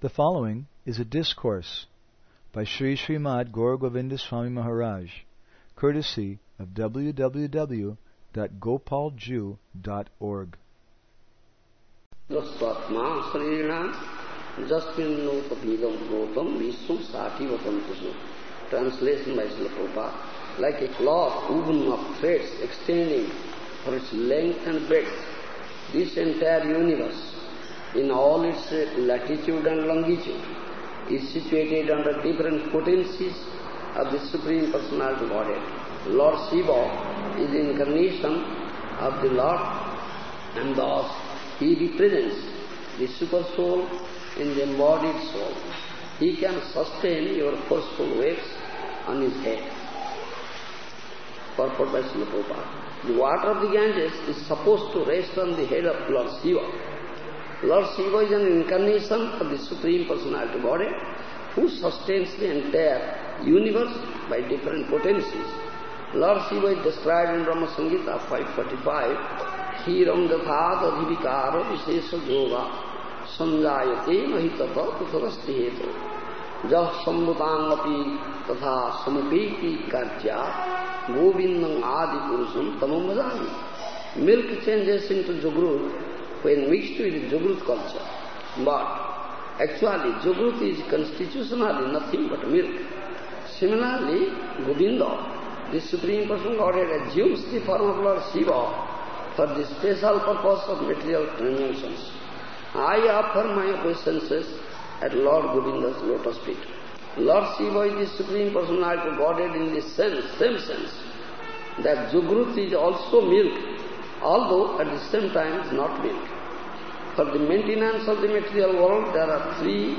The following is a discourse by Sri Srimad Gaur Govinda Swami Maharaj, courtesy of www.gopalju.org. तस्वात्मा शरीरेण जस्मिन्नोपीदम प्रोतम विश्व साठी वतंतु Translation by Srila Prabhupada. Like a cloth woven of threads extending for its length and breadth, this entire universe, in all its uh, latitude and longitude, is situated under different potencies of the Supreme Personality Godhead. Lord Shiva is the incarnation of the Lord and thus he represents the super soul in the embodied soul. He can sustain your forceful waves on his head. Purport by Srila Prabhupada. The water of the Ganges is supposed to rest on the head of Lord Shiva. Lord Shiva is an incarnation of the Supreme Personality Body who sustains the entire universe by different potencies. Lord Shiva is described in Brahma Samhita 545, Hiram Dathat Adhivikara Vishesha Yoga Sanjayate Mahitata Kuthavasti Hetu Jah Sambhutangapi Tatha Samupeti Karja Govindam Adi Purusam Tamam. Milk changes into Jagrut when mixed with Jagrut culture. But actually Jagrut is constitutionally nothing but milk. Similarly, Govinda, the Supreme Person Godhead assumes the form of Lord Shiva for the special purpose of material transactions. I offer my obeisances at Lord Govinda's lotus feet. Lord Shiva is the Supreme Personality Godhead in the sense, same sense, that Jagrut is also milk, although at the same time is not milk. For the maintenance of the material world, there are three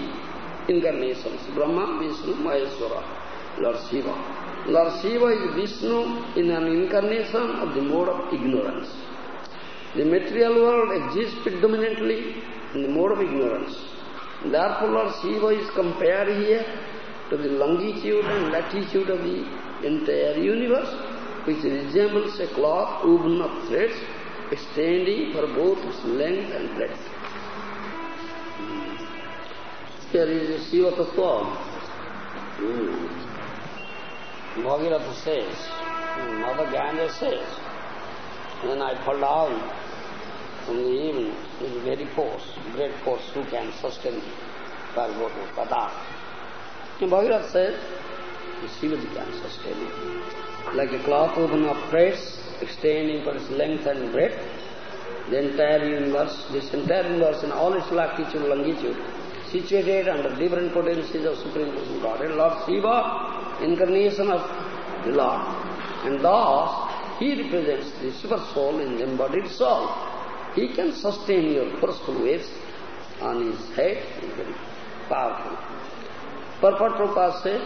incarnations, Brahma, Vishnu, Maheshwara, Lord Shiva. Lord Shiva is Vishnu in an incarnation of the mode of ignorance. The material world exists predominantly in the mode of ignorance. Therefore, Lord Shiva is compared here to the longitude and latitude of the entire universe, which resembles a cloth woven of threads extending for both its length and breadth. Hmm. Here is Shiva Tattva. Hmm. Bhagirath says, hmm, Mother Ganga says, when I fall down from the evening, with very force, great force who can sustain me, cargo Pada. Padak. Bhagirath says, Shivaji can sustain me. Like a cloth woven of threads, extending for its length and breadth, the entire universe, this entire universe in all its latitude, and longitude, situated under different potencies of Supreme Person Godhead, Lord Shiva, incarnation of the Lord. And thus, he represents the super soul in the embodied soul. He can sustain your forceful waves on his head, is very powerful. Purport Prabhupada says,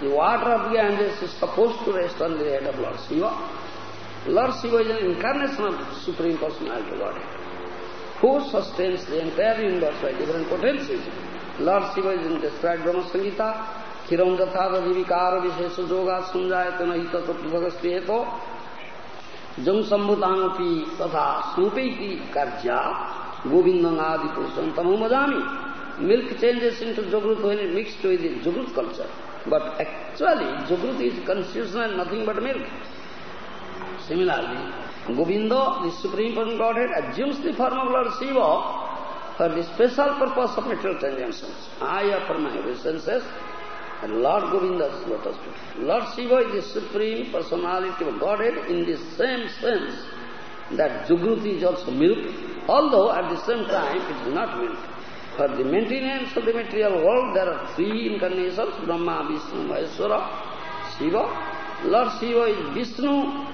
the water of the Ganges is supposed to rest on the head of Lord Shiva. Lord Shiva is an incarnation of Supreme Personality Godhead, who sustains the entire universe by different potencies. Lord Shiva is in described Brahma Samhita, Hiram Dathada Divikara Vishesha Yoga Sanjayatana Hita Tattvagastheto Jam Sambhutangapi Tatha Snupeti Karja Govindam Adi Purusham Tamumadami. Milk changes into Jagrut when it mixed with the Jagrut culture. But actually, Jagrut is constitutional nothing but milk. Similarly, Govinda, the Supreme Person Godhead, assumes the form of Lord Shiva for the special purpose of material transactions. I offer my obeisances and Lord Govinda's lotus feet. Lord Shiva is the Supreme Personality of Godhead in the same sense that Jagrut is also milk, although at the same time it is not milk. For the maintenance of the material world, there are three incarnations, Brahma, Vishnu, Maheshwara, Shiva. Lord Shiva is Vishnu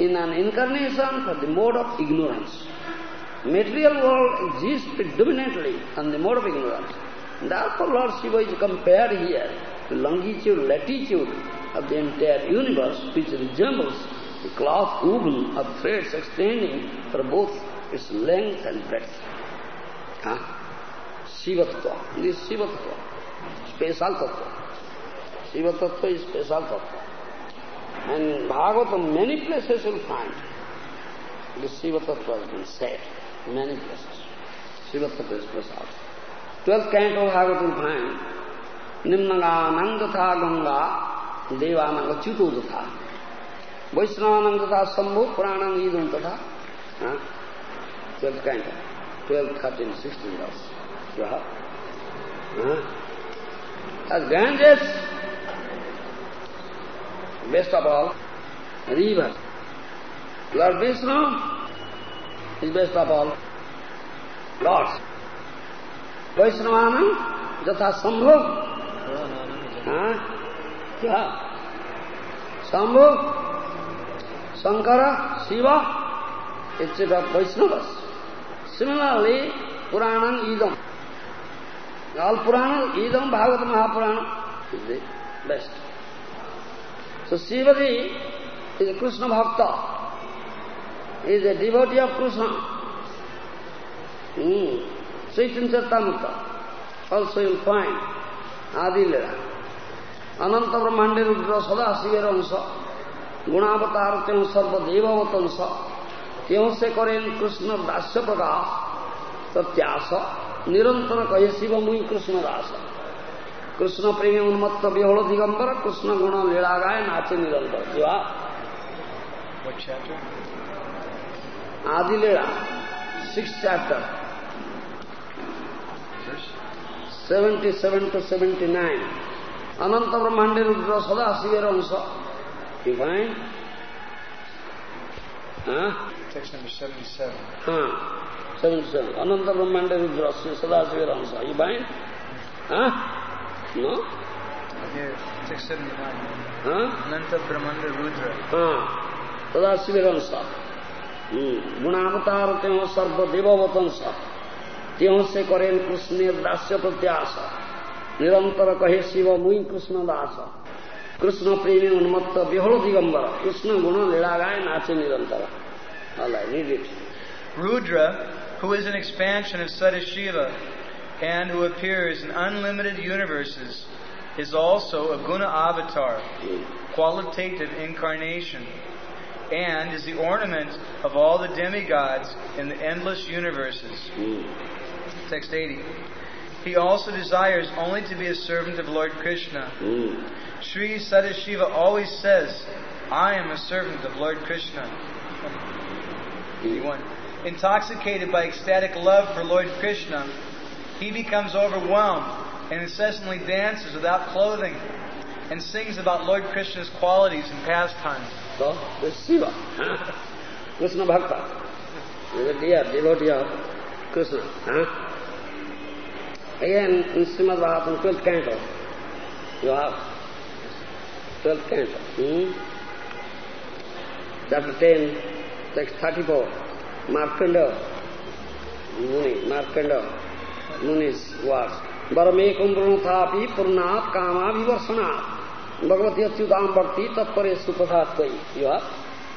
in an incarnation for the mode of ignorance. Material world exists predominantly on the mode of ignorance. Therefore, Lord Shiva is compared here to longitude, latitude of the entire universe, which resembles the cloth woven of threads extending for both its length and breadth. Huh? Shiva Tattva. This is Shiva Tattva, special Tattva. Shiva Tattva is special Tattva. And in Bhagavatam, many places you'll find the Shiva Tattva has been said, many places. Shiva Tattva is special. 12th canto Bhagavad will find Nimnaganang Gatha Ganga Devananga Chutu Gatha Vaisnavanang Gatha Sambhu Puranang Idam Gatha 12th canto 12, 13, 16 verse. You have? Huh? As Ganges, best of all, river. Lord Vishnu is best of all lords. Vaishnavana, Jatha Sambhu, huh? Yeah. Sambhu, Sankara, Shiva, etc. Vaishnavas. Similarly, Puranam Idam. All Puranas, Idam Bhagavata Mahapurana is the best. So Sivadi is a Krishna Bhakta, is a devotee of Krishna. Mm. Sri Chanchartamukta, also you'll find Adilera. Ananta Brahmandi Rudra Sada Sivera Ansa, Gunavatar Tyam Sarva Devavat Ansa, Tyam Se निरंतर कहे शिव मुई कृष्ण दास कृष्ण प्रेमी उन्मत्त विहल दिगंबर कृष्ण गुण लीला गाय नाचे निरंतर। Shiva Adi Lila six chapter seventy seven to seventy nine अनंत ब्रह्मांडे रुद्र सदा शिवेर अंश। You find? Huh? Text number 77. Huh. 77. Ananta Brahmanda Rudra Sadasiva Ramsa. You find? Huh? No? Here, text 79. Huh? Ananta Brahmanda Rudra. हाँ Sadashiv runs गुणावतार त्यों सर्व देववतंस त्यों से करें कृष्ण दास्य प्रत्याश निरंतर कहे शिव मुई कृष्ण दास कृष्ण प्रेमी उन्मत्त विहल दिगंबर कृष्ण गुण लीला गाय नाचे निरंतर All right, read it. Rudra, who is an expansion of Sadashiva and who appears in unlimited universes, is also a guna avatar, qualitative incarnation, and is the ornament of all the demigods in the endless universes. Text 80. He also desires only to be a servant of Lord Krishna. Sri Sadashiva always says, I am a servant of Lord Krishna. 81. Intoxicated by ecstatic love for Lord Krishna, he becomes overwhelmed and incessantly dances without clothing and sings about Lord Krishna's qualities and pastimes. So, this is Shiva, Krishna Bhakta. He is dear devotee of Krishna. Huh? Again, in Srimad Bhagavatam, 12th canto, you have 12th canto. Hmm? Chapter 10, text 34. Varamekam vranathapi purnat kama vivarsanat. Bhagavati achyutam bhakti tatpare supasatvai. You have?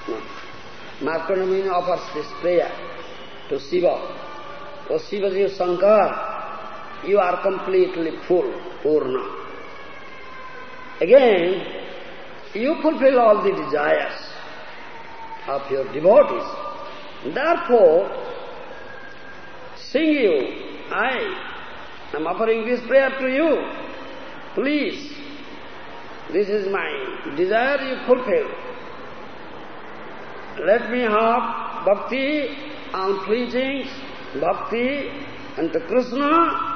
No. Markanda Muni offers this prayer to Shiva. O Shivaji Shankar, you are completely full, Purna. Again, you fulfill all the desires of your devotees. Therefore, sing you, I am offering this prayer to you. Please, this is my desire you fulfill. Let me have bhakti and unfleeting, bhakti unto Krishna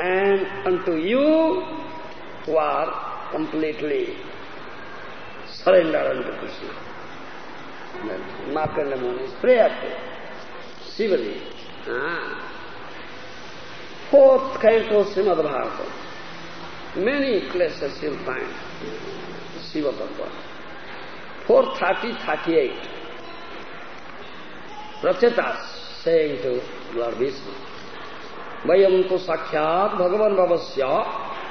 and unto you who are completely surrendered unto Krishna. माँ के। नमूने स्प्रे आते शिवली fourth canto of Srimad Bhagavatam many place Shiva point Shiva भगवान। Four thirty thirty eight. रचता से to तो साक्षात भगवान बाबस्य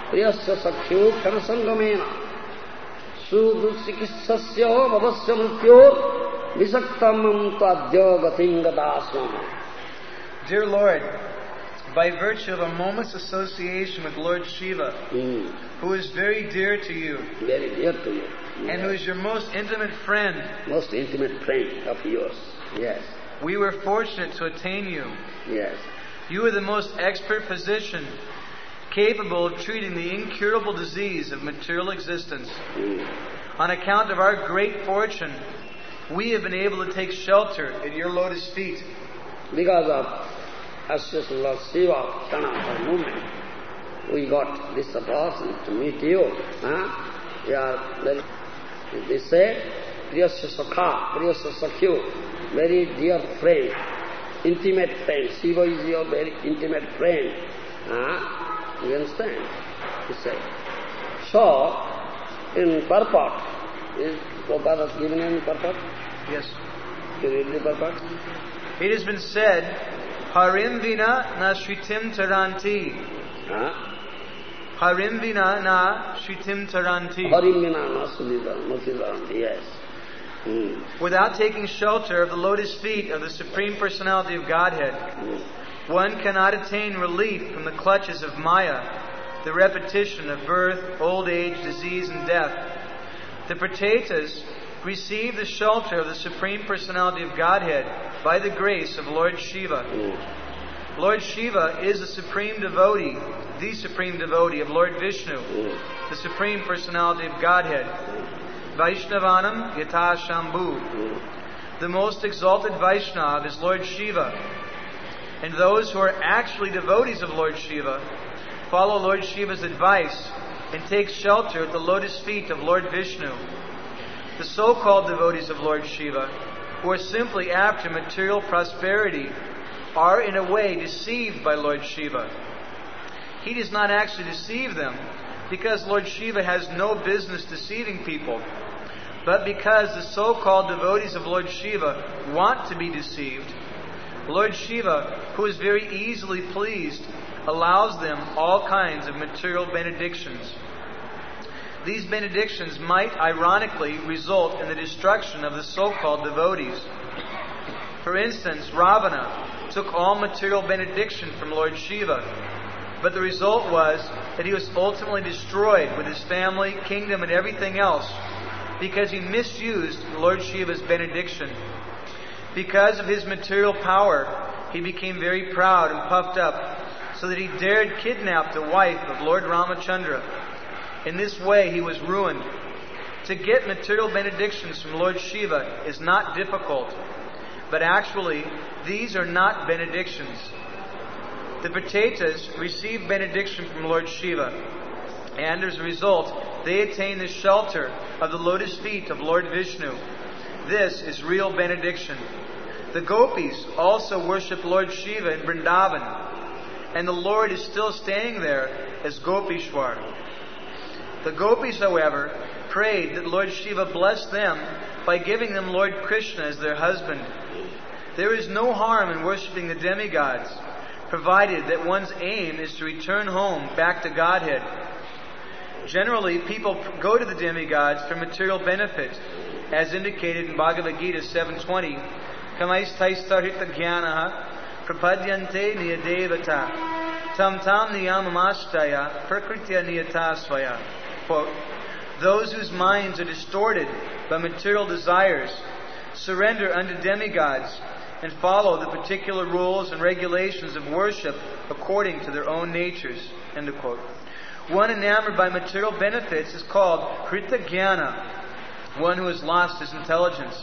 प्रिय सख्यो क्षण संगमेना। Sudhusikissasya bhavasya mrityor visaktamam tadya. Dear Lord, by virtue of a moment's association with Lord Shiva, Hmm. who is very dear to you Very dear to you. and who is your most intimate friend, Most intimate friend of yours. Yes, we were fortunate to attain you. yes. You are the most expert physician, capable of treating the incurable disease of material existence. Mm. On account of our great fortune, we have been able to take shelter at your lotus feet. Because of Shiva, Sanatana movement, we got this opportunity to meet you. Huh? We are very, they say, Priyasya Sakha, Priyasya very dear friend, intimate friend. Shiva is your very intimate friend. Huh? You understand? He said. So, in purport, is Prabhupada has given any purport? Yes. You read the purport? It has been said, Harim vina na shritim taranti. Huh? Harim vina na shritim taranti. Harimina Nasudidam, Mukhidaram, yes. Hmm. Without taking shelter of the lotus feet of the Supreme Personality of Godhead, Hmm. One cannot attain relief from the clutches of Maya, the repetition of birth, old age, disease, and death. The Pracetas receive the shelter of the Supreme Personality of Godhead by the grace of Lord Shiva. Lord Shiva is the supreme devotee, the supreme devotee of Lord Vishnu, the Supreme Personality of Godhead. Vaishnavanam Yata Shambhu. The most exalted Vaishnav is Lord Shiva. And those who are actually devotees of Lord Shiva follow Lord Shiva's advice and take shelter at the lotus feet of Lord Vishnu. The so called devotees of Lord Shiva, who are simply after material prosperity, are in a way deceived by Lord Shiva. He does not actually deceive them because Lord Shiva has no business deceiving people, but because the so called devotees of Lord Shiva want to be deceived. Lord Shiva, who is very easily pleased, allows them all kinds of material benedictions. These benedictions might ironically result in the destruction of the so called devotees. For instance, Ravana took all material benediction from Lord Shiva, but the result was that he was ultimately destroyed with his family, kingdom, and everything else because he misused Lord Shiva's benediction. Because of his material power, he became very proud and puffed up, so that he dared kidnap the wife of Lord Ramachandra. In this way, he was ruined. To get material benedictions from Lord Shiva is not difficult, but actually, these are not benedictions. The Pracetas receive benediction from Lord Shiva, and as a result, they attain the shelter of the lotus feet of Lord Vishnu. This is real benediction. The gopis also worship Lord Shiva in Vrindavan, and the Lord is still staying there as Gopishwar. The gopis, however, prayed that Lord Shiva bless them by giving them Lord Krishna as their husband. There is no harm in worshipping the demigods, provided that one's aim is to return home back to Godhead. Generally, people go to the demigods for material benefit, as indicated in Bhagavad Gita 720. Kamaistaistarhita jnanaha prapadyante niyadevata tam tam niyamamastaya prakritya niyatasvaya. Quote, those whose minds are distorted by material desires surrender unto demigods and follow the particular rules and regulations of worship according to their own natures. End of quote. One enamored by material benefits is called Krita Jnana, one who has lost his intelligence.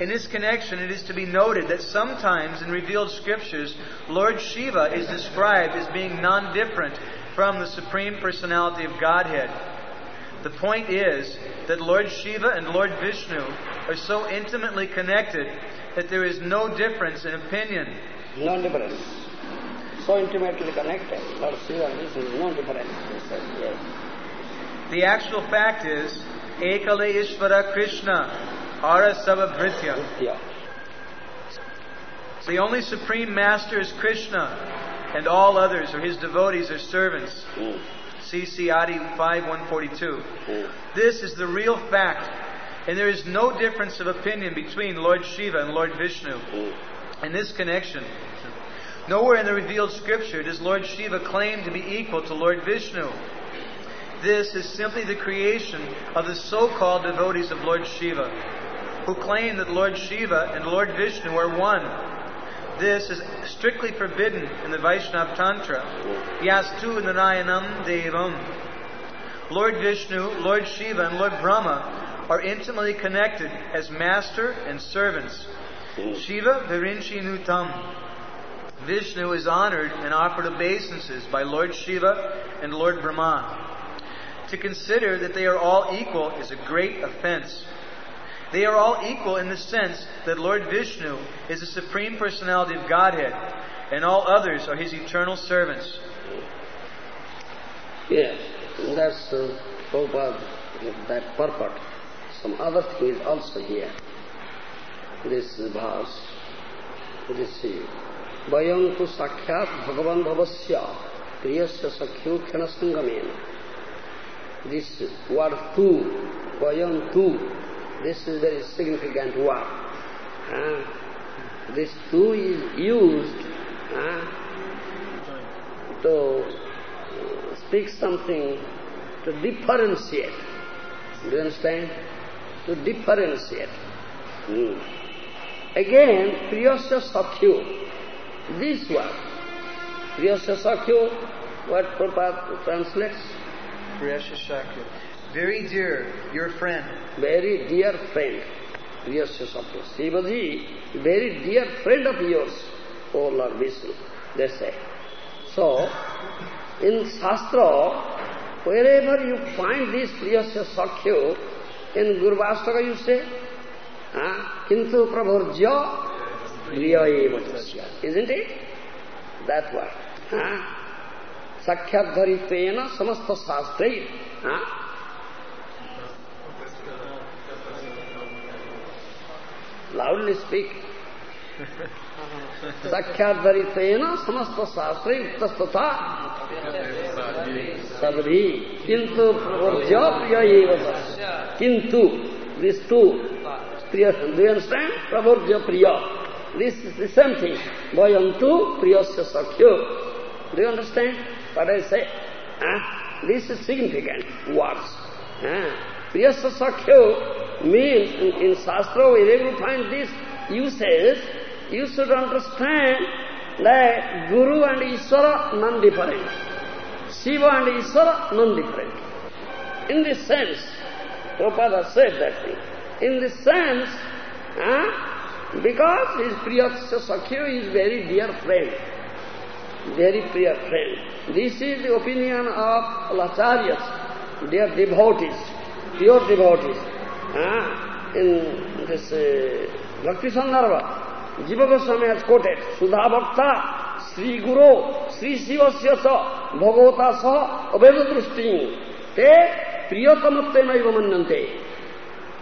In this connection, it is to be noted that sometimes in revealed scriptures, Lord Shiva is described as being non different from the Supreme Personality of Godhead. The point is that Lord Shiva and Lord Vishnu are so intimately connected that there is no difference in opinion. No difference. So intimately connected. Lord Shiva and Vishnu, no difference. Yes. The actual fact is, Ekale Ishvara Krishna, Ara Sababhritya. The only supreme master is Krishna, and all others are his devotees or servants. Mm. CC Adi 5142. Mm. This is the real fact, and there is no difference of opinion between Lord Shiva and Lord Vishnu. Mm. In this connection, nowhere in the revealed scripture does Lord Shiva claim to be equal to Lord Vishnu. This is simply the creation of the so called devotees of Lord Shiva, who claim that Lord Shiva and Lord Vishnu are one. this is strictly forbidden in the Vaishnava Tantra. Yastu Narayanam Devam. Lord Vishnu, Lord Shiva, and Lord Brahma are intimately connected as master and servants. Shiva Virinchi Nutam. Vishnu is honored and offered obeisances by Lord Shiva and Lord Brahma. To consider that they are all equal is a great offense. They are all equal in the sense that Lord Vishnu is the Supreme Personality of Godhead, and all others are His eternal servants. Yes, that's uh, Prabhupada, that purport. Some other thing is also here. This verse, this is, Vayam tu sakhyat bhagavan bhavasya priyasya sakhyo khenasangamena. This word tu, Vayam tu, this is very significant word. Uh, this tu is used uh, to speak something to differentiate. Do you understand? To differentiate. Hmm. Again, Priyasya Sakhyo. This word, Priyasya Sakhyo, what Prabhupada translates? Priyasya Sakhyo. Very dear, your friend. Very dear friend. Priyasya Sakhyo. Shivaji, very dear friend of yours, O Lord Vishnu, they say. So, in Shastra, wherever you find this Priyasya Sakhyo, in Gurvastaka you say, ah, Kintu Prabhurja Priya Isn't it? That word. Sakhyat dharitena samasta shastrai. Loudly speak. साक्षात्रितेन समस्त शास्त्र युक्तस्तथा सदभी किंतु प्रवर्ज्य प्रिय किंतु this to प्रिय do you understand प्रवर्ज्य प्रिय this is the same thing vayantu priyasya sakhyo do you understand what i say ah? this is significant words ah? priyasya sakhyo means in, in shastra wherever you find this usage you should understand that Guru and Ishvara non-different. Shiva and Ishvara non-different. In this sense, Prabhupada said that thing. In this sense, huh, because his Priyasya Sakhya is very dear friend, very dear friend. This is the opinion of Acharyas, dear devotees, pure devotees. Huh? In this uh, Bhakti Sandarbha, Jiva Goswami has quoted, Sudha Bhakta, Sri Guru, Sri Sivasya sa, Bhagavata sa, Abheda te priyatamatte naiva manyante.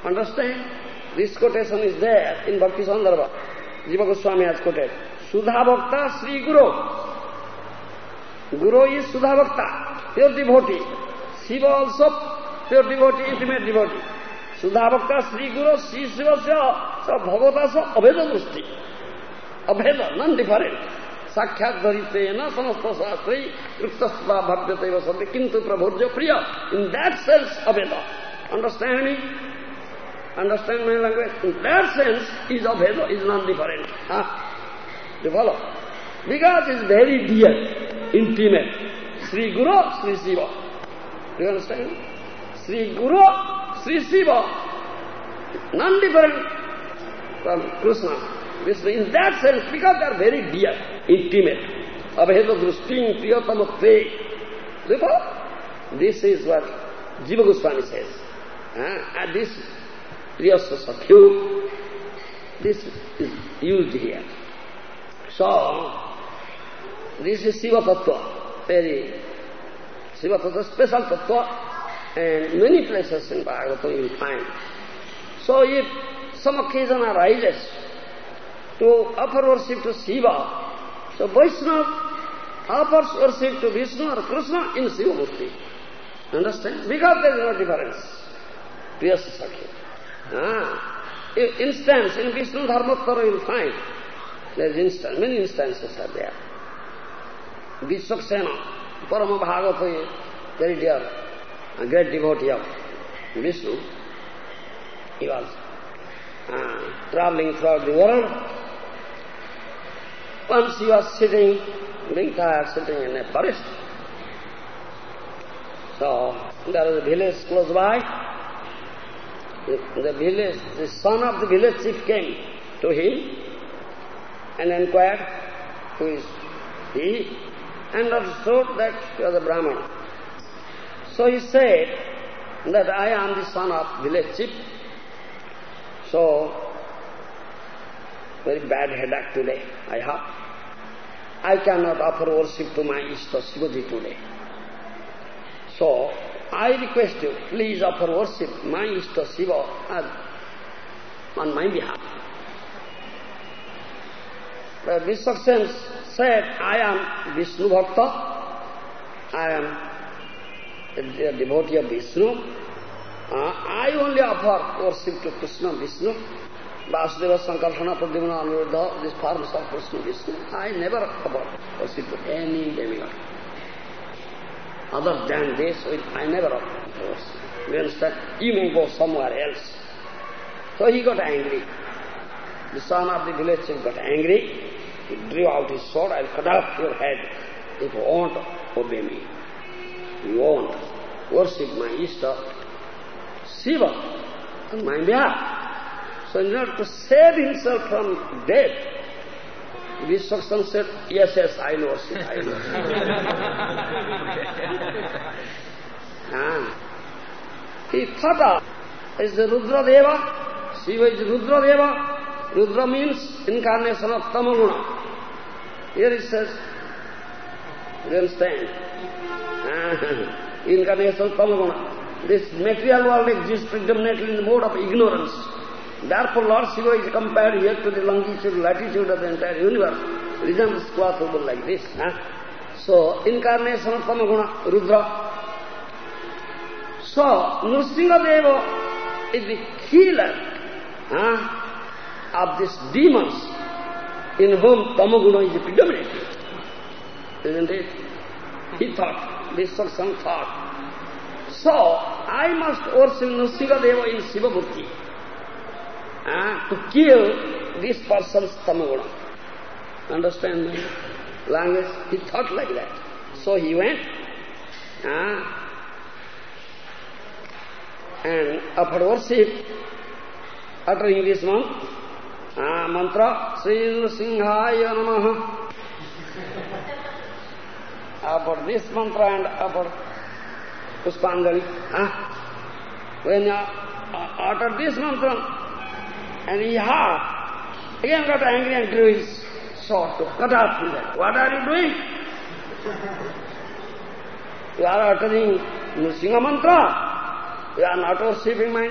Understand? This quotation is there in Bhakti Sandarbha. Jiva Goswami has quoted. Sudha Bhakta, Sri Guru. Guru is Sudha Bhakta, pure devotee. Shiva also pure devotee, intimate devotee. Sudha Bhakta, Sri Guru, Sri Sivasya, sa Bhagavata sa, Abheda Drushti. Abheda, non-different. Sakshat dharitena samasta sastrai yuktastva bhavyateva sabbe kintu prabhurja priya. In that sense, Abheda. Understand me? Understand my language? In that sense, is Abheda, is non-different. Huh? You follow? Because it's very dear, intimate. Sri Guru, Sri Shiva. Do you understand? Sri Guru, Sri Shiva, non-different from Krishna. In that sense, because they are very dear, intimate. Abheda drusting priyatamatte. Therefore, this is what Jiva Goswami says. Uh, and this priyasa sakhyu, this is used here. So, this is Shiva Tattva, very Shiva Tattva, special Tattva, and many places in Bhagavatam you will find. So if some occasion arises, to offer worship to Shiva. So Vaishnava offers worship to Vishnu or Krishna in Shiva Murti. Understand? Because there is no difference. Priyasa Sakhi. Ah. Instance, in Vishnu Dharmottara you will find, there is instance, many instances are there. Vishwaksena, Parama Bhagavata, very dear, a great devotee of Vishnu. He was uh, traveling throughout the world Once he was sitting, being tired, sitting in a forest. So, there was a village close by. The, the village, the son of the village chief came to him and inquired who is he and understood that he was a Brahmana. So he said that I am the son of village chief. So, very bad headache today I have. I cannot offer worship to my Ishta Shivaji today. So, I request you, please offer worship my Ishta Shiva on my behalf. But Vishwaksena said, I am Vishnu Bhakta, I am a, devotee of Vishnu, uh, I only offer worship to Krishna, Vishnu, Vasudeva, Sankarsana, Pradyumna, Aniruddha, these forms of Krishna, Vishnu. I never offer worship to any demigod. Other than this, I never offer worship. You understand? You may go somewhere else. So he got angry. The son of the village got angry. He drew out his sword, I'll cut off your head if you won't obey me. You won't worship my Ishta, Shiva, on my behalf. So in order to save himself from death, Vishwaksena said, yes, yes, I know worship, I know. ah. He thought of, is the Rudra Deva, Shiva is Rudra Deva, Rudra means incarnation of Tamaguna. Here it says, you understand? Ah, incarnation of Tamaguna. This material world exists predominantly in the mode of ignorance. Therefore Lord Shiva is compared here to the longitude, latitude of the entire universe. Reason is clothable like this. Huh? So, incarnation of Tamaguna, Rudra. So, Nrsingadeva is the healer. Huh? Of these demons in whom tamaguna is predominant. Isn't it? He thought, this person thought. So, I must worship Deva in Shiva Murti uh, to kill this person's tamaguna. Understand me? Language? He thought like that. So he went uh, and offered worship uttering this month మంత్ర శ్రీ నృసింహాయ నమ about this mantra and about Puspanjali. Huh? When uh, uh, you uttered this mantra, and he heard, again got angry and drew his sword to cut off his head. What are you doing? you are uttering Nusinga mantra. You are not worshipping my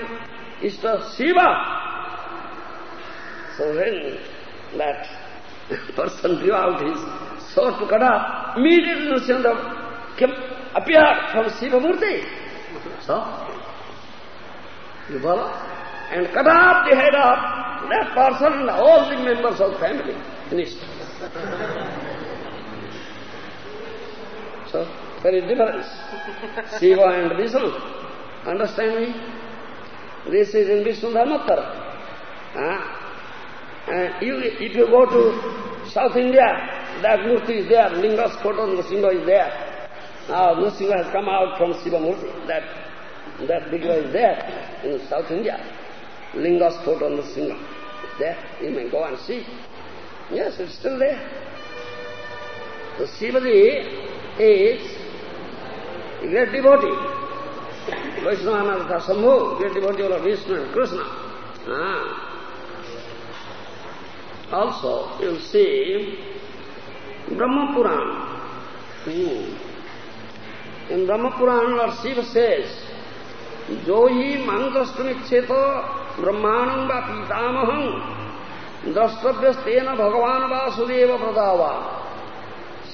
Ishta Shiva. So when that person drew out his sword to cut off, immediately Nrsimha came, appeared from Shiva Murti. So, you follow? And cut off the head of that person and all the members of the family. Finished. so, very difference. Shiva and Vishnu. Understand me? This is in Vishnu Dharmottara. Ah. Uh, you, if you go to South India, that Murti is there, Linga's photo Nrsimha is there. Now Nrsimha has come out from Shiva Murti, that, that Vigraha is there in South India. Linga's photo Nrsimha is there, you may go and see. Yes, it's still there. So Shivaji is a great devotee. Vaishnava Sambhu, great devotee of Vishnu and Krishna. Ah. Also, you'll see Brahma Purana. Hmm. In Brahma Purana, Lord Shiva says, जो ही माँ द्रष्टुमिच्छेत ब्रह्मांडं व पीतामहं द्रष्टव्यस्तेन भगवान Vasudev प्रदावा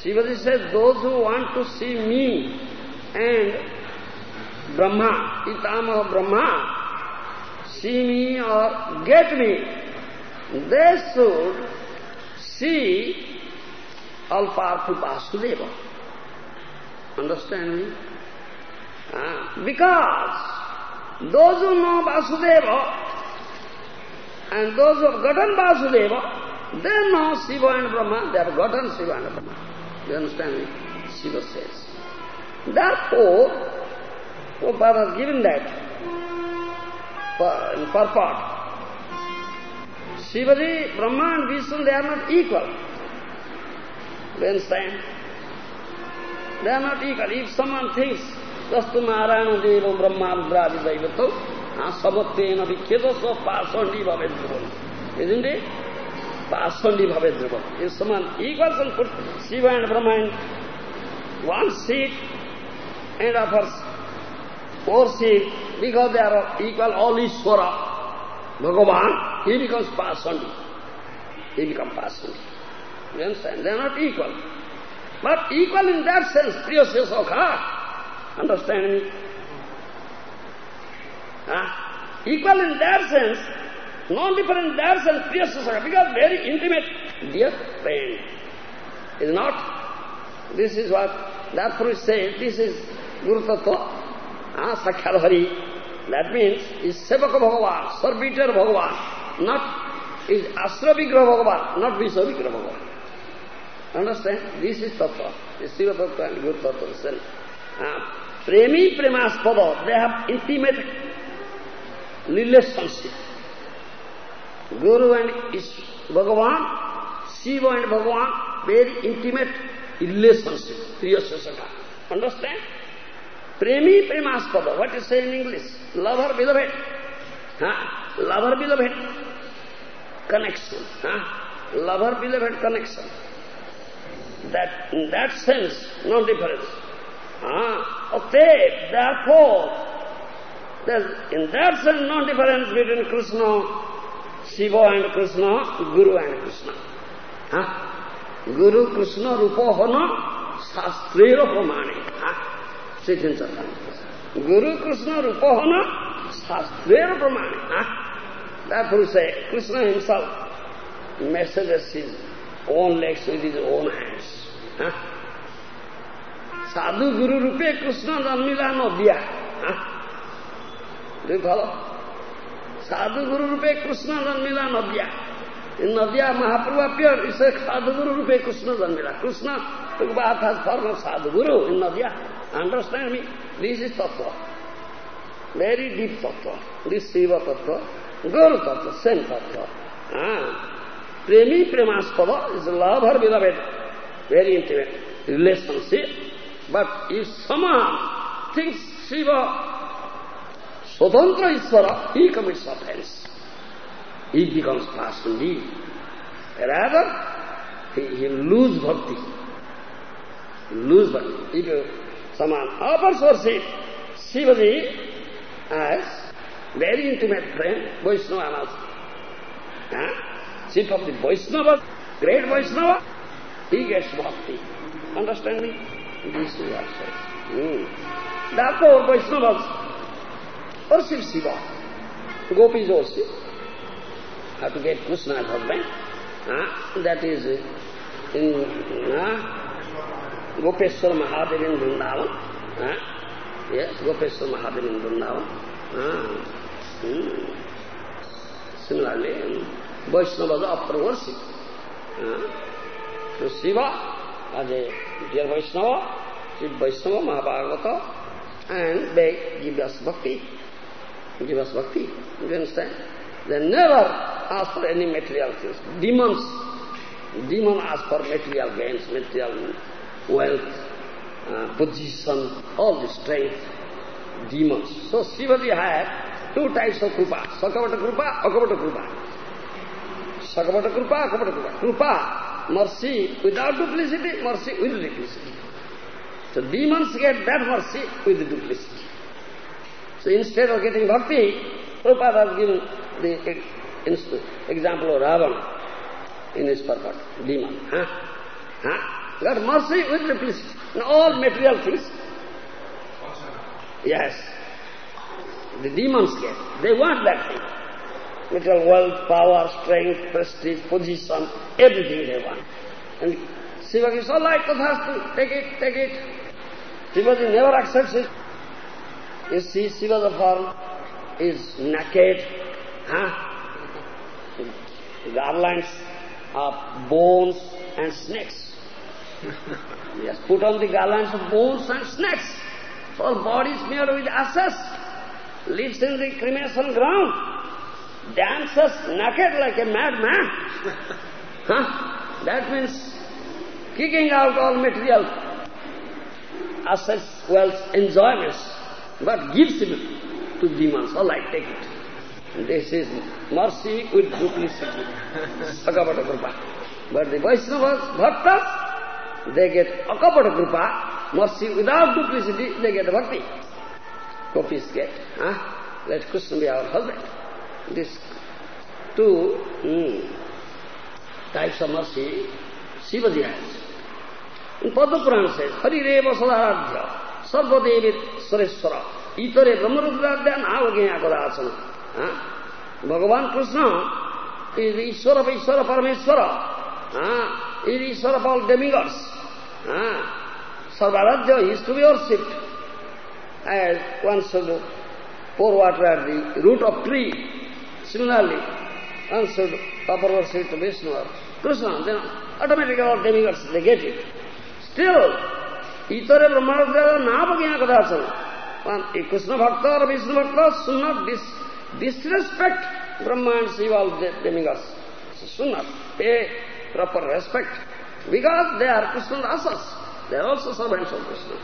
Shivaji says, those who want to see me and Brahma, Pitamaha Brahma, see me or get me, they should see all-powerful Vasudeva. Understand me? Uh, because those who know Vasudeva and those who have gotten Vasudeva, They know Shiva and Brahma, they have gotten Shiva and Brahma. You understand me? Shiva says. Therefore, Prabhupada has given that in purport. Shivaji, Brahma and Vishnu, they are not equal. You understand? They are not equal. If someone thinks, Vastu Narayana Deva Brahma Rudradi Daivato, Sabattena Vikhyata So Pasandi Bhavedrivam. Isn't it? Pasandi Bhavedrivam. If someone equals and put Shiva and Brahma in one seat and offers four seat because they are equal, all Ishvara, Bhagavan, he becomes Pasandi. He becomes Pasandi. You understand? They are not equal. But equal in that sense, Priya Sesokha. Understand me? Huh? Equal in that sense, non-different in that sense, Priya Sesokha, because very intimate, dear friend. Is not? This is what that priest says, this is Guru Tattva, ah, Sakhyadhari. That means, is Sevaka Bhagavan, servitor Bhagavan, not is Asravigraha Bhagavan, not Visavigraha Bhagavan. Understand? This is Tattva. This is Shiva Tattva and Guru Tattva itself. Ah, Premi Premaspada, they have intimate relationship. Guru and is Bhagavan, Shiva and Bhagavan, very intimate relationship. Priya Sasaka. Understand? Premi Premaspada, what you say in English? Lover, beloved. Huh? Lover, beloved. Connection. Huh? Lover, beloved connection. That, in that sense, no difference. Ah, okay, therefore, there's in that sense no difference between Krishna, Shiva and Krishna, Guru and Krishna. Huh? Guru Krishna Rupa Hana Shastrera Pramani. ସେଇଥିରେ ଯଥା ଗୁରୁ କୃଷ୍ଣ ରୂପ ହନ ଶାସ୍ତ୍ରୀୟର ପ୍ରମାଣ ତାପରେ ସେ Krishna himself massage his own legs with his own hands sadhu guru ରୂପେ କୃଷ୍ଣ ଜନ୍ମିଲା ନଦିଆ। ଭଲ ସାଧୁ ଗୁରୁ ରୂପେ କୃଷ୍ଣ ଜନ୍ମିଲା ନଦିଆ। ନଦିଆ ମହାପ୍ରଭୁ ପିଅର ସେ ସାଧୁ ଗୁରୁ ରୂପେ କୃଷ୍ଣ ଜନ୍ମିଲା। କୃଷ୍ଣ ବାଥ ହାଜ ଫର୍ମ ସାଧୁ ଗୁରୁ Nadia. Understand me? This is Tattva. Very deep Tattva. This Shiva Tattva. Guru Tattva, same Tattva. Ah. Premi Premaspada is lover beloved, very intimate relationship. But if someone thinks Shiva Swatantra Isvara, he commits offense. He becomes passionate. Rather, he, he lose bhakti. He lose bhakti. If you, someone offers worship Shivaji as very intimate friend, Vaishnava Huh? chief of the Vaishnava, great Vaishnava, he gets bhakti. Understand me? This is what says. Hmm. Therefore, Vaishnavas worship Shiva. Gopis worship. Have to get Krishna as husband. Uh, that is in uh, Gopeshwar Mahadev in Vrindavan. Yes, Gopeshwar Mahadev in Vrindavan. Uh, hmm. Similarly, Vaishnavas offer worship. Uh, to Shiva as a dear Vaishnava, Shiva Vaishnava Mahabhagavata, and they give us bhakti. Give us bhakti. Do you understand? They never ask for any material things. Demons, demon ask for material gains, material wealth, uh, position, all the strength. Demons. So Shivaji had two types of krupa, Sakavata krupa, Akavata krupa. Sakavata krupa, Akavata krupa. Krupa, mercy without duplicity, mercy with duplicity. So demons get that mercy with duplicity. So instead of getting bhakti, Prabhupada has given the example of Ravana in his purport, demon. Huh? Huh? Got mercy with duplicity in all material things. Yes. The demons get. They want that thing. Material wealth, power, strength, prestige, position, everything they want. And Shiva all right, Tathastu, take it, take it. Shivaji never accepts it. You see, Shiva's form is naked, huh? garlands, of bones and snakes. Has put on the garlands of bones and snakes. For bodies made with ashes, lives in the cremation ground, dances naked like a madman. huh? That means kicking out all material assets, wealth, enjoyments, but gives him to demons. All right, take it. This is mercy with duplicity. Kripa. But the Vaishnavas, Bhaktas, they get Akapata Kripa, mercy without duplicity, they get bhakti. Gopis get. Huh? Let Krishna be our husband. These two mm, types of mercy, Shivaji has. In Padma Purana says, Hari Reva Sadaradhya, Sarvadevit Sureshwara, Itare Brahmarudradhya Navagya Kadasana. Huh? Bhagavan Krishna is Ishvara Ishvara Parameshwara. Huh? Is Ishvara of all demigods. Huh? Sarvaradhya is to be worshipped. As one should pour water at the root of tree. Similarly, one should offer worship to Vishnu or Krishna. Then automatically all demigods, they get it. Still, Brahmanadhyaya Navagya Kadachana. One, a Krishna Bhakta or Vishnu Bhakta should not dis disrespect and Shiva, all the demigods. Should not pay proper respect. Because they are Krishna Dasas. They are also servants of Krishna.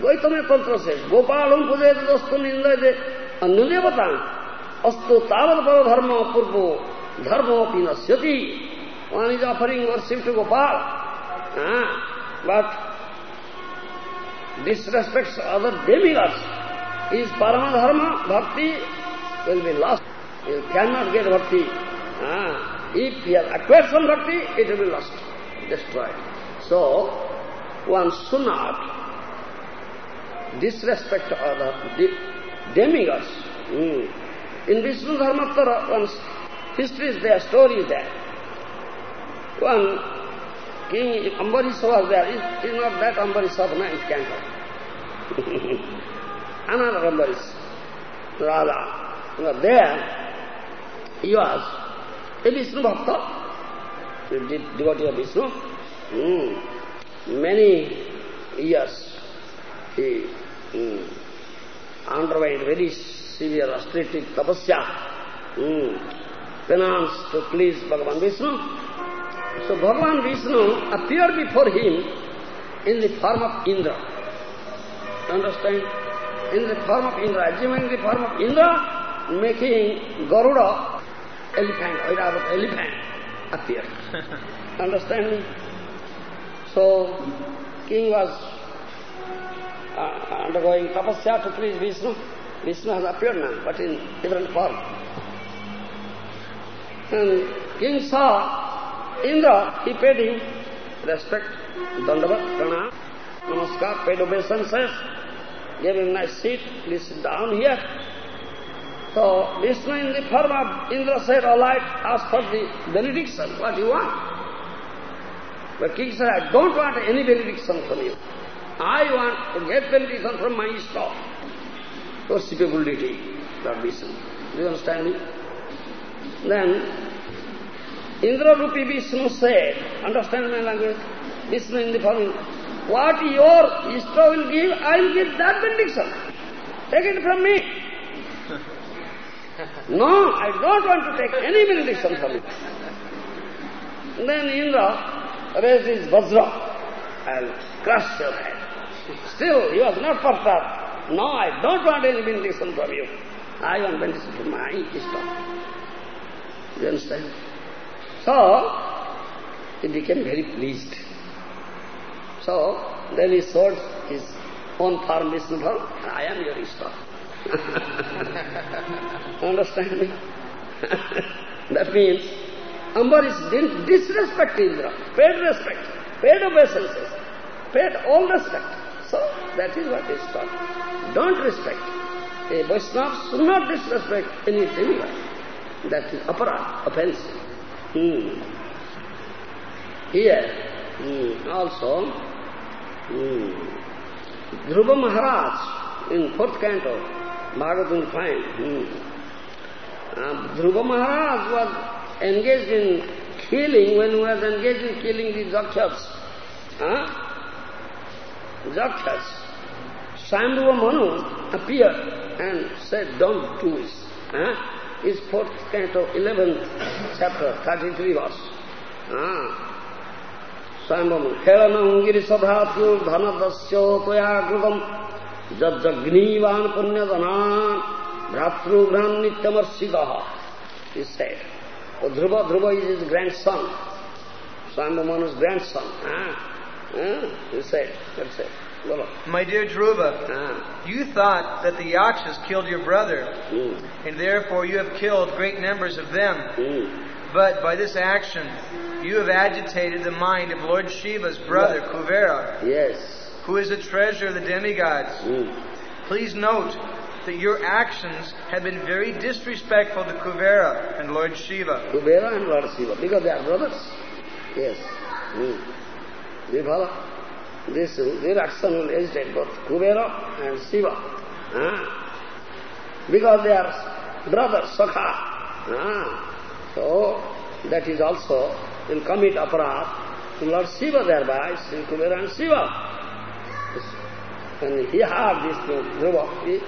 Gautama Tantra says, Gopalam Pujayat Dastu Nindayate Anyunevata Astu Tavad Dharma Purvo Dharma Pinasyati. One is offering worship to Gopal. Ah, but disrespects other demigods. Is Paramadharma Bhakti will be lost. You cannot get bhakti. Ah, if has acquired some bhakti, it will be lost, destroyed. So, one should not disrespect other demigods. Mm. In Vishnu Dharmottara, one's history is there, story is there. One king Ambarisha was there. It is not that Ambarisha of ninth canto. Another Ambarisha, Radha. was there, he was a Vishnu Bhakta, devotee of Vishnu. Mm. Many years he mm, underwent very severe restricted tapasya, mm, penance to please Bhagavan Vishnu. So Bhagavan Vishnu appeared before him in the form of Indra. Understand? In the form of Indra, assuming the form of Indra, making Garuda, elephant, elephant, appeared. Understand me? So, king was uh, undergoing tapasya to please Vishnu. Vishnu has appeared now, but in different form. And king saw Indra, he paid him respect, dandavat, prana, namaskar, paid obeisances, gave him a nice seat, please sit down here. So Vishnu in the form of Indra said, all right, ask for the benediction, what you want? But king said, I don't want any benediction from you. I want to get benediction from my Ishta, worshipable deity, Lord Vishnu. Do you understand me? Then Indra Rupi Vishnu said, understand my language? Vishnu in the following, what your Ishta will give, I will give that benediction. Take it from me. no, I don't want to take any benediction from you. Then Indra raised his vajra and crushed your head. Still, he was not perturbed. No, I don't want any benediction from you. I want benediction from my Ishta. You understand? So, he became very pleased. So, then he showed his own form, Vishnu form, I am your Ishta. Understand me? that means, Ambarish didn't disrespect Indra, paid respect, paid obeisances, paid all respect. So, that is what is taught. Don't respect. A Vaishnava should not disrespect any demigod. That is aparad, offense. Hmm. Here, hmm, also, hmm, Dhruva Maharaj, in fourth canto, Bhagavatam find, hmm, uh, Dhruva Maharaj was engaged in killing, when he was engaged in killing the Jakshas, huh? Jakshas, Sambhuva Manu appeared and said, don't do this. Huh? Is fourth canto, eleventh chapter, thirty-three verse. Ah. Sambhamu, Helanam girisabhatu dhanadasya toya kritam jajjagnivan punyadanan bhratrugran nityamarsidaha. He said. So Dhruva, Dhruva is his grandson. Sambhamanu's grandson. Ah. Ah. He said, that's it. My dear Dhruva, ah. you thought that the Yakshas killed your brother, mm. and therefore you have killed great numbers of them. Mm. But by this action, you have agitated the mind of Lord Shiva's brother, yes. Kuvera. Yes. Who is a treasure of the demigods. Mm. Please note that your actions have been very disrespectful to Kuvera and Lord Shiva. Kuvera and Lord Shiva, because they are brothers. Yes. Mm. Do you follow? This, their action will agitate both Kuvera and Shiva. Ah. Because they are brothers, Sakha. Ah. So, that is also, will commit aparat to Lord Shiva thereby, Sri Kuvera and Shiva. And he had this Dhruva, he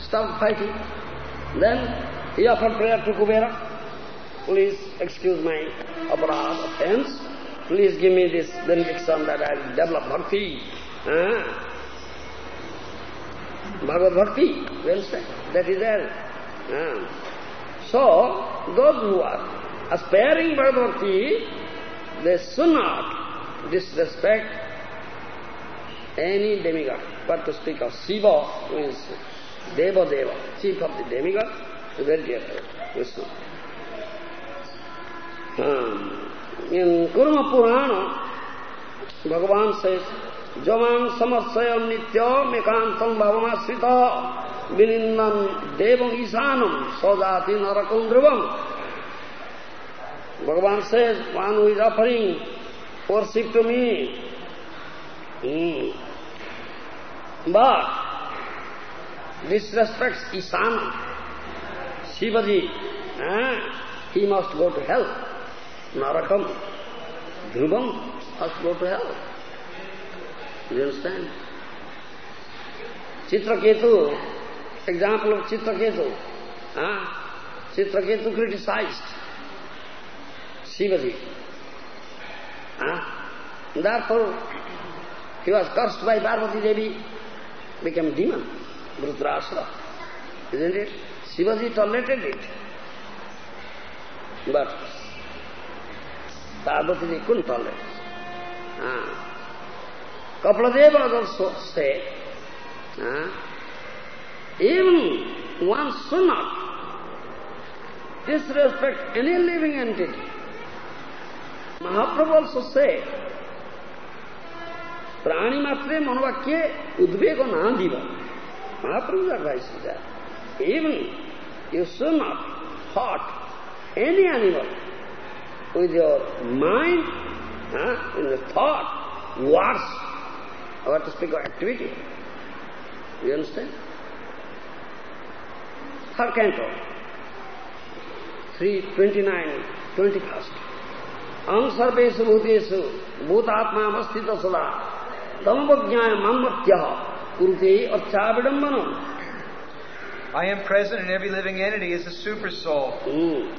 stopped fighting. Then he offered prayer to Kuvera. Please excuse my aparat, offense. Please give me this benediction that I develop bhakti. Ah. Bhagavad Bhakti, well said. That is there. Ah. So, those who are aspiring Bhagavad Bhakti, they should not disrespect any demigod. But to speak of Shiva, who is Deva Deva, chief of the demigod, is very dear to Vishnu. Um, in Kurma Purana, Bhagavan says, Jaman samarsayam nitya mekantam bhavamasrita vinindam devam isanam sajati narakam dhruvam. Bhagavan says, one who is offering worship to me, hmm. बस disrespect Ishan Shivji, he must go to hell नरकम, ध्रुवम must go to hell you understand Chitraketu example of Chitraketu Chitraketu criticise Shivji that he was cursed by Parvati Devi became demon, Vrutrashra. Isn't it? Shivaji tolerated it. But Parvati couldn't tolerate. it. Ah. Kapiladeva also said, ah, even one should not disrespect any living entity. Mahaprabhu also said, प्राणी मात्रे मनोवाक्य उद्वेग ना दिवा Mahaprabhu's advice is that even you should not hurt any animal with your mind, huh, in the thought, words, or to speak of activity. You understand? Third canto, 329, 21st. Ang sarveshu bhuteshu bhutatma avasthita sada tamavajnaya mammatyaha kurute archavidambanam I am present in every living entity as a super soul. Mm.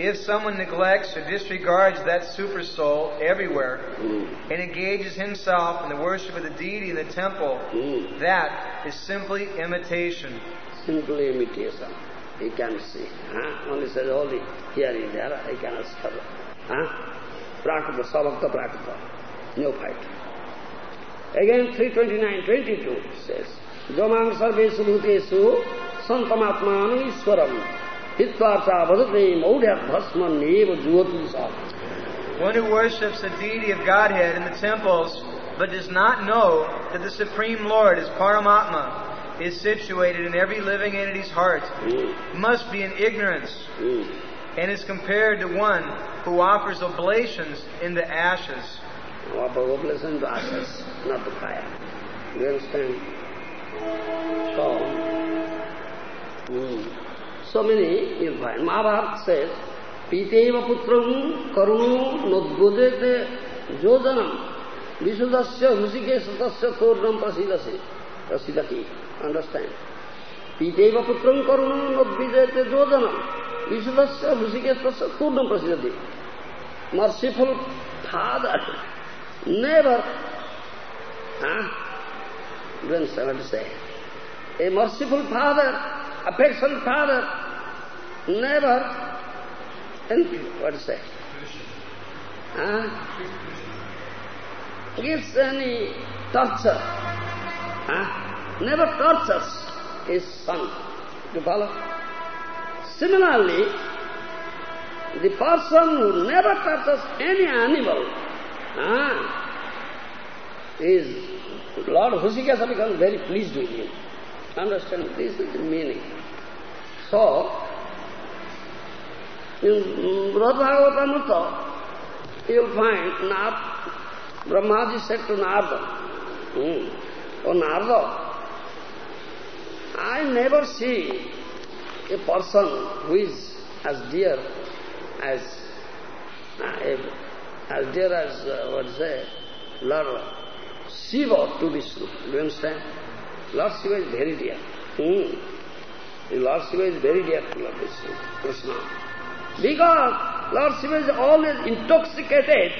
If someone neglects or disregards that super soul everywhere mm. and engages himself in the worship of the deity in the temple, mm. that is simply imitation. Simply imitation. He can see. Huh? Only says only here and there, I cannot stop. Huh? Prakrita, Savakta Prakrita. No fight. Again, 329.22 says, Jamang sarvesu bhutesu santamatmanu iswaram one who worships the deity of Godhead in the temples but does not know that the Supreme Lord is Paramatma, is situated in every living entity's heart, mm. must be in ignorance, mm. and is compared to one who offers oblations in the ashes. Offer oblations to ashes, not the fire. You understand? So, mm. So many you'll find. Mahabharata says, Piteva putram karuno nodgodete jodanam visudasya husikesatasya tornam prasidasi. Prasidati. Understand? Piteva putram karuno nodvidete jodanam visudasya husikesatasya tornam prasidati. Merciful Father never, huh? Don't what to say. A merciful Father, affectionate Father, never what to say? Huh? Gives any torture. Huh? Never tortures his son. You follow? Similarly, the person who never touches any animal ah, is Lord Husikasa becomes very pleased with him. Understand? This is the meaning. So, in Brihad Bhagavatamrita, you find Nar Brahmaji said to Narada, hmm, Oh Narada, I never see a person who is as dear as uh, as dear as uh, what say Lord Shiva to Vishnu. Do you understand? Lord Shiva is very dear. Hmm. Lord Shiva is very dear to Lord Vishnu, Krishna. Because Lord Shiva is always intoxicated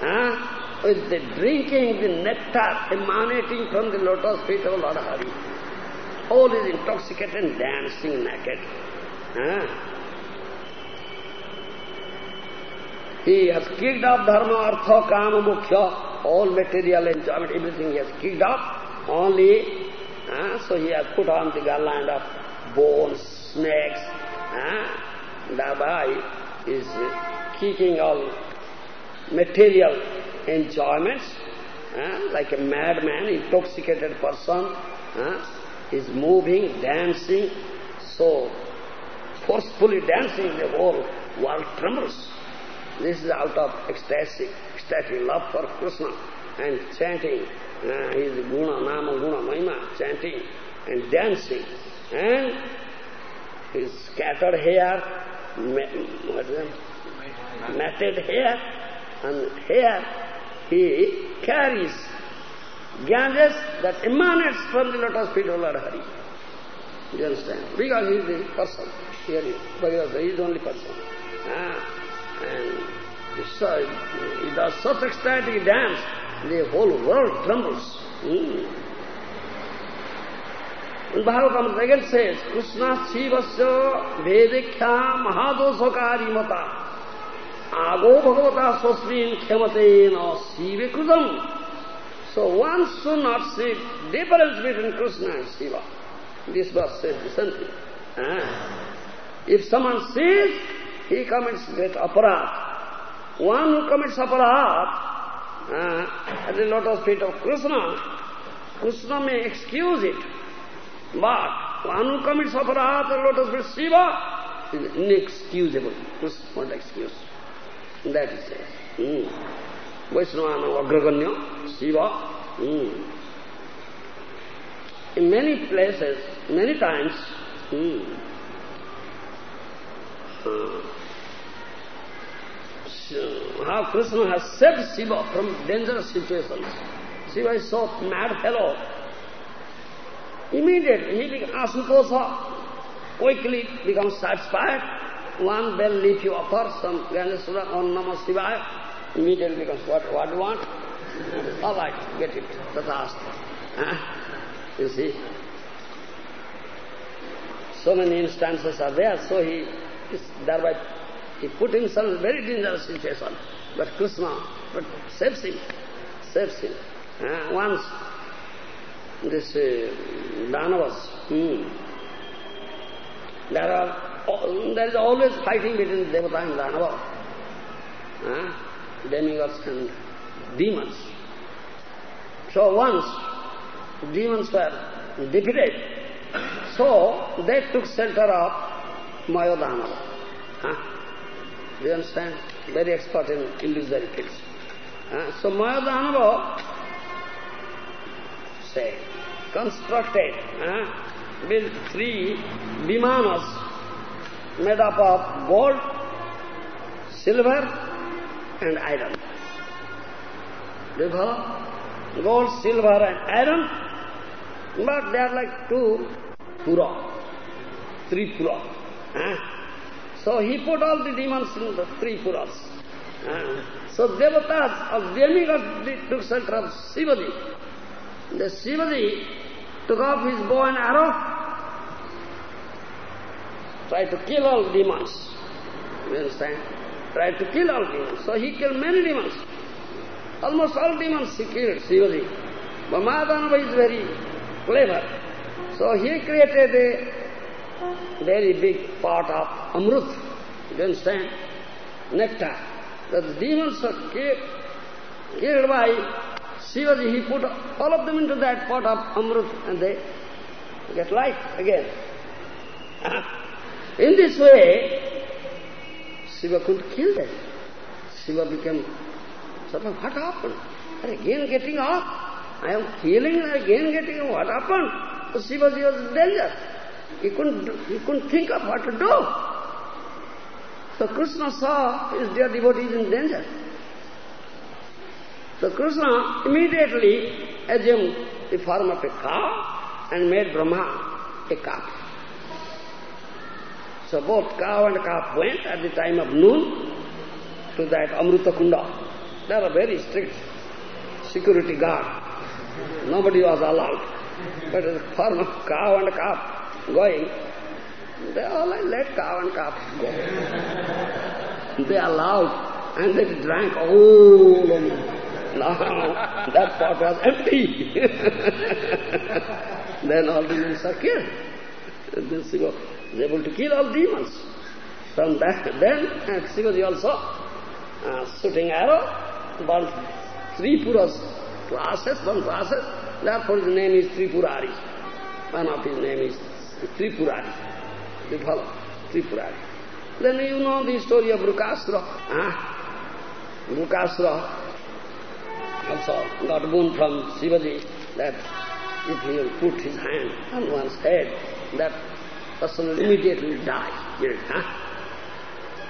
huh, with the drinking the nectar emanating from the lotus feet of Lord Hari. Always intoxicated and dancing naked. Huh? He has kicked off dharma, artha, kama, mukhya, all material enjoyment, everything he has kicked off. Only, uh, so he has put on the garland of bones, snakes, uh, thereby is kicking all material enjoyments, uh, like a madman, intoxicated person, uh, is moving, dancing, so forcefully dancing, the whole world trembles. This is out of ecstatic, ecstatic love for Krishna and chanting uh, his guna, nama, guna, mahima, chanting and dancing. And his scattered hair, what is it? matted hair, and here he carries Ganges that emanates from the lotus feet of Lord Hari. You understand? Because he is the person. Here he, because he is the only person. Ah. And so, he does such ecstatic dance, the whole world trembles. Mm. Bhagavatam again says, Krishna Shivasya Vedikya Mahadosakari Mata Ago Bhagavata Swasmin Khematena Shiva Krudam. So one should not see difference between Krishna and Shiva. This verse says thing. Ah. If someone sees he commits great aparat. One who commits aparat uh, at the lotus feet of Krishna, Krishna may excuse it. But one who commits aparat at lotus feet of Shiva is inexcusable. Krishna won't excuse. That is it. Mm. Vaishnavana Agraganya, Shiva. Mm. In many places, many times, mm, Uh, how Krishna has saved Shiva from dangerous situations. Shiva is so mad fellow. Immediately he becomes Asutosha, quickly becomes satisfied. One bell leaf you offer, some Ganesura on Namah Shivaya, immediately becomes what, what you want? All right, get it, Tathasta. Huh? You see? So many instances are there, so he thereby he put himself in very dangerous situation. But Krishna but saves him, saves him. Uh, once this uh, Danavas, hmm, there are there is always fighting between Devata and Danava. Uh, demigods and demons. So once demons were defeated, so they took shelter of Mayodhanava. Huh? Do you understand? Very expert in illusory tricks. Uh, so Mayadhanava, say, constructed, uh, built three vimanas made up of gold silver and iron. Do you follow? Gold, silver and iron, but they are like two pura, three pura. So he put all the demons in the three puras. So devatas of demigods took shelter of Shivaji. The Shivaji took off his bow and arrow, tried to kill all demons. You understand? Tried to kill all demons. So he killed many demons. Almost all demons he killed, Shivaji. But Mahadanava is very clever. So he created a very big pot of amrut. You understand? Nectar. The demons are killed, killed by Shivaji. He put all of them into that pot of amrut and they get life again. In this way, Shiva could kill them. Shiva became sort of, what happened? Again getting up. I am killing again getting. What happened? So Shivaji was in danger. He couldn't, he couldn't think of what to do. So Krishna saw his dear devotees in danger. So Krishna immediately assumed the form of a cow and made Brahma a calf. So both cow and calf went at the time of noon to that Amruta Kunda. There are very strict security guard. Nobody was allowed. But the form of cow and calf going, they all let cow and calf go. they allowed and they drank all Now that pot was empty. then all demons are killed. Then Shiva was able to kill all demons. From that, then Shivaji also uh, shooting arrow, burnt three puras, classes, one classes. Therefore his name is Tripurari. One of his name is Tripurari. Follow? Tripurari. Then you know the story of Rukasura. Huh? Rukasura also got boon from Shivaji that if he will put his hand on one's head, that person will immediately die. Huh?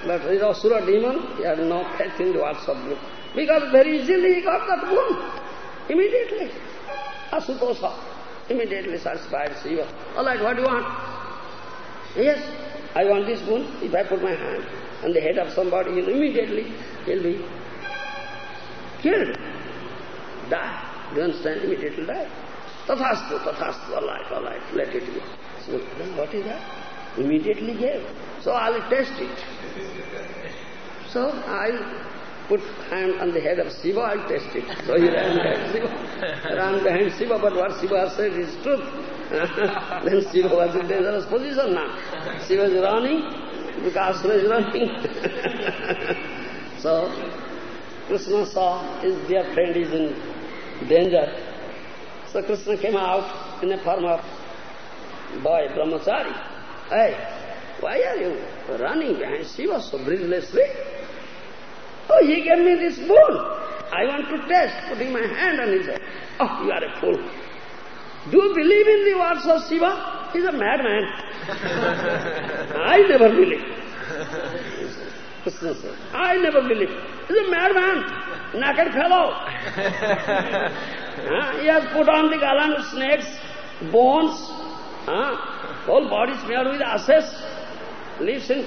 But this Asura demon, he had no faith in the words of. Because very easily he got that boon. Immediately. Asutosha. Immediately satisfied Shiva. All right, what do you want? Yes, I want this boon. If I put my hand on the head of somebody, he'll immediately he'll be killed. Die. Do you understand? Immediately die. Tathastu, tathastu, all right, all right, let it be. So then what is that? Immediately gave. So I'll test it. So I'll put hand on the head of Shiva, I'll test it. So he ran behind Shiva. ran behind Shiva, but what Shiva said is truth. then Shiva was in dangerous position now. Shiva is running, Vikasura is running. so Krishna saw his dear friend is in danger. So Krishna came out in a form of boy, brahmachari. Hey, why are you running behind Shiva so breathlessly? Oh, he gave me this boon. I want to test, putting my hand on his head. Oh, you are a fool. Do you believe in the words of Shiva? He's a madman. I never believe. Krishna said, I never believe. He's a madman, naked fellow. huh? Ah, he has put on the garland of snakes, bones, huh? whole body smeared with ashes, lives in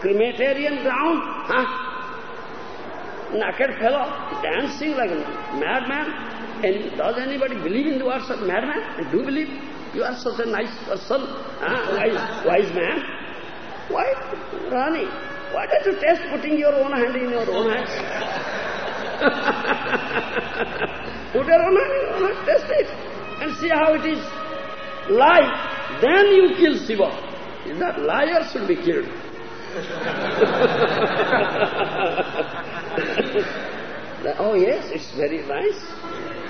crematorium ground. Huh? Naked fellow, dancing like a madman. And does anybody believe in the words of madman? Do believe. You are such a nice person, huh? wise, wise man. Why Rani, Why don't you test putting your own hand in your own hands? Put your own hand in your own test it, and see how it is. Lie, then you kill Shiva. That liar should be killed. Oh yes, it's very nice.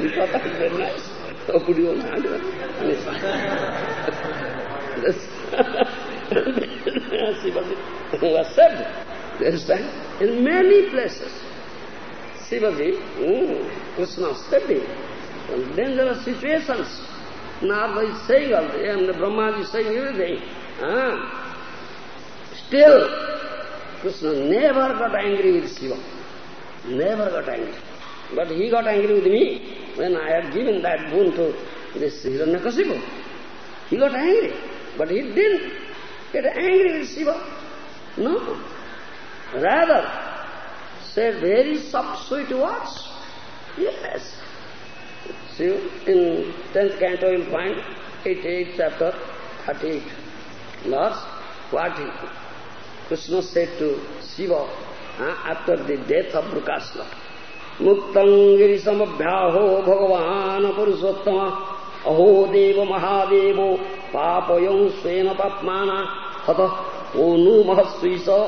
You thought that was very nice. So put your own hand on Shiva was said, you understand? In many places, Shivaji, mm, Krishna him from dangerous situations. Narada is saying all this, and the Brahma is saying everything. Ah. Still, Krishna never got angry with Shiva. Never got angry. But he got angry with me when I had given that boon to this Hiranyakasipu. He got angry. But he didn't get angry with Shiva. No. Rather, said very soft, sweet words. Yes. See, in 10th canto you'll find 88th chapter, 38. Lord, what Krishna said to Shiva, after the death of Brukasla, Muktam girisamabhyaho bhagavana purusottama aho deva mahadevo papayon svena papmana hata onu mahasvisa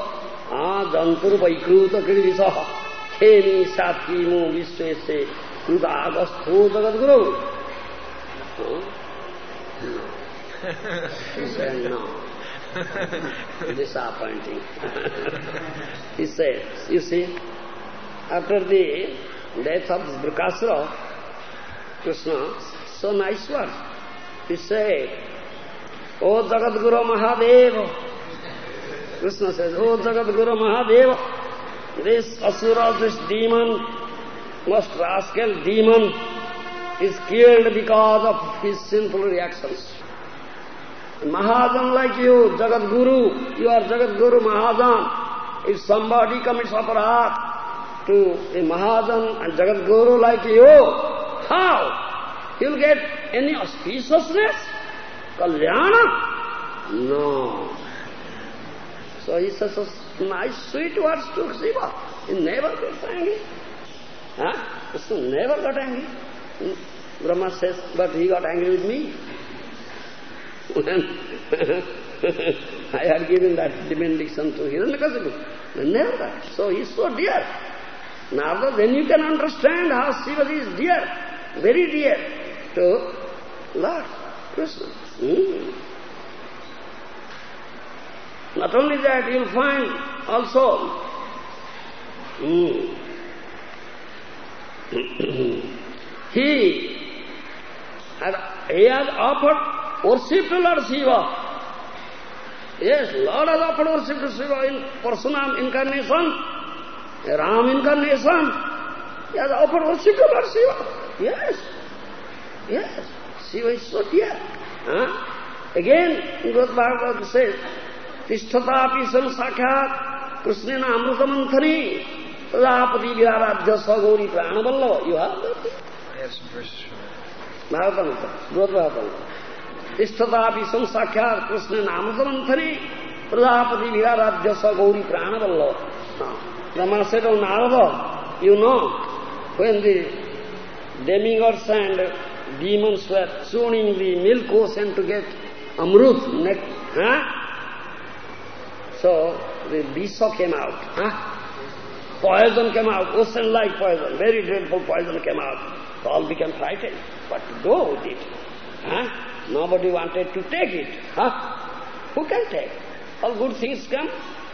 ajantur vaikruta kirvisa kemi satimu visvese kudagastho jagadguru. Huh? He said, no. Disappointing. he said, you see, after the death of Brikasura, Krishna, so nice word. He said, O Jagat Guru Mahadeva. Krishna says, O Jagat Guru Mahadeva, this Asura, this demon, most rascal demon, is killed because of his sinful reactions. Mahajan like you, Jagat Guru, you are Jagat Guru Mahajan. If somebody commits aparat, to a Mahajan and Jagat Guru like you, how? He'll get any auspiciousness? Kalyana? No. So he says nice sweet words to Shiva. He never gets angry. Huh? Krishna never got angry. Brahma says, but he got angry with me. I had given that benediction to Hiranyakasipu. Never. So he's so dear. Now then you can understand how Shiva is dear, very dear to Lord Krishna. Mm. Not only that, you'll find also mm, he, had, he has offered worship to Lord Shiva. Yes, Lord has offered worship to Shiva in personam incarnation. Ram incarnation. He has offered worship to Lord Shiva. Yes. Yes. Shiva is so dear. Huh? Again, Gautam Bhagavad says, Tishtatapi sam sakhyat Krishnena amrutamanthani Prajapati viraradhya sagori pranavallava. You have that? I have some verses from it. Bhagavatam, Gautam Bhagavatam. Krishnena amrutamanthani Prajapati viraradhya sagori pranavallava. Huh. Brahma said, Oh Narada, you know, when the demigods and demons were tuning the milk ocean to get amrut, neck, huh? So the Bisa came out, huh? Poison came out, ocean-like poison, very dreadful poison came out. So all became frightened. What to do with it? Huh? Nobody wanted to take it. Huh? Who can take? All good things come,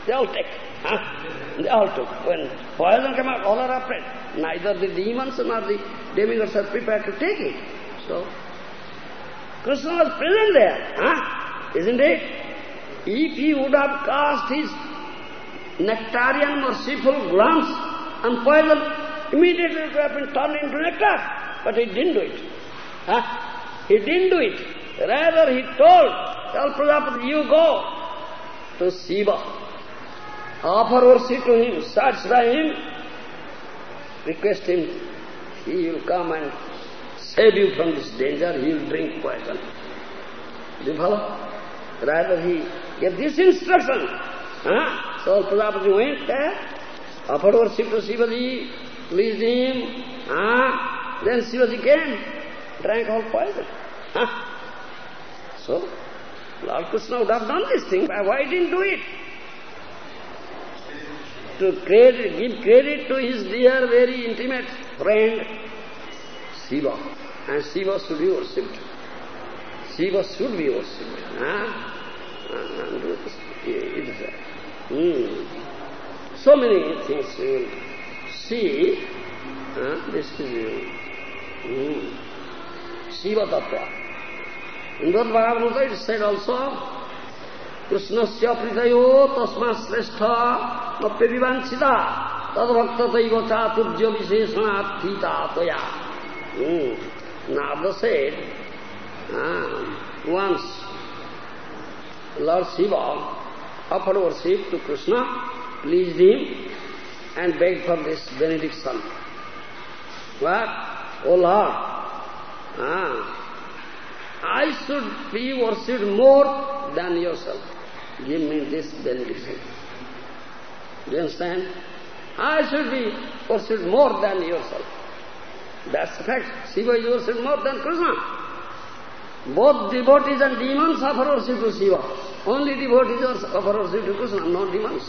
they all take. Huh? They all took. When poison came out, all are afraid. Neither the demons nor the demigods are prepared to take it. So, Krishna was present there, huh? isn't it? If he would have cast his nectarian merciful glance and poison, immediately it would have been turned into nectar. But he didn't do it. Huh? He didn't do it. Rather, he told, tell Prajapati, you go to Shiva offer worship to him, satisfy him, request him, he will come and save you from this danger, he will drink poison. Do you follow? Rather he gave this instruction. Huh? So Prajapati went there, offered worship to Shivaji, pleased him, huh? then Shivaji came, drank all poison. Huh? So, Lord Krishna would have done this thing, but why didn't do it? to credit, give credit to his dear, very intimate friend, Shiva. And Shiva should be worshipped. Shiva should be worshipped. Huh? Hmm. So many things you will see. Huh? This is hmm. Shiva Tattva. In Bodh Bhagavad Gita it is said also, Krishnasya pritayo tasma sreshtha mapya vivanchita tadbhaktataiva chaturjya visheshanatthita toya. Hmm. Narada said, ah, once Lord Shiva offered worship to Krishna, pleased him, and begged for this benediction. What? O Lord, ah, I should be worshipped more than yourself. Give me this benediction. Do you understand? I should be worshipped more than yourself. That's the fact. Shiva is worshipped more than Krishna. Both devotees and demons offer worship to Shiva. Only devotees offer worship to Krishna, not demons.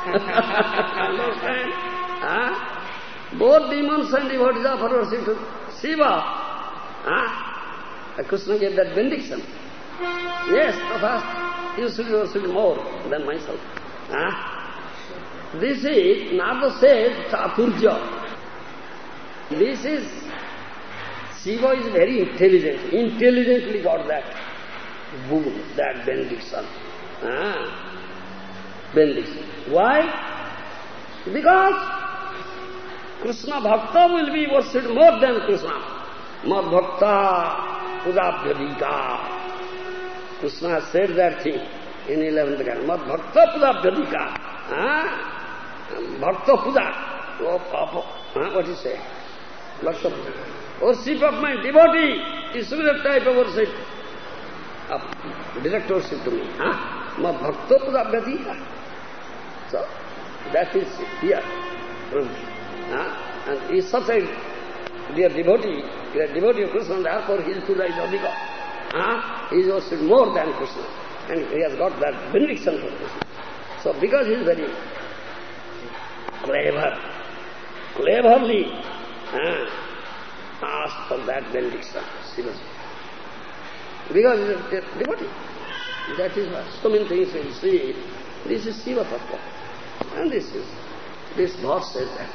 Understand? Huh? Both demons and devotees offer worship to Shiva. Huh? Krishna gave that benediction. Yes, first you should worship more than myself. Huh? This is, Narada says, Chaturja. This is, Shiva is very intelligent, intelligently got that boon, that benediction. Ah, benediction. Why? Because Krishna Bhakta will be worshipped more than Krishna. Mad Bhakta Pudabhyadika. Krishna said that thing in 11th canto. Mad Bhakta Pudabhyadika. Ah? Bhakta Puja. Oh, Papa. Huh? What is say? Bhakta Puja. Worship of my devotee is similar type of worship. Of direct worship to me. Huh? Mad Bhakta Pudabhyadika. So, that is here. Huh? And he is a dear devotee, is devotee of Krishna, therefore his puja is adhika. Huh? He is worshipped more than Krishna. And he has got that benediction from Krishna. So because he is very clever, cleverly huh, asked for that benediction, Shivaji. Because he is a devotee. That is so many things you see. This is Shiva Tattva. And this is, this verse says that.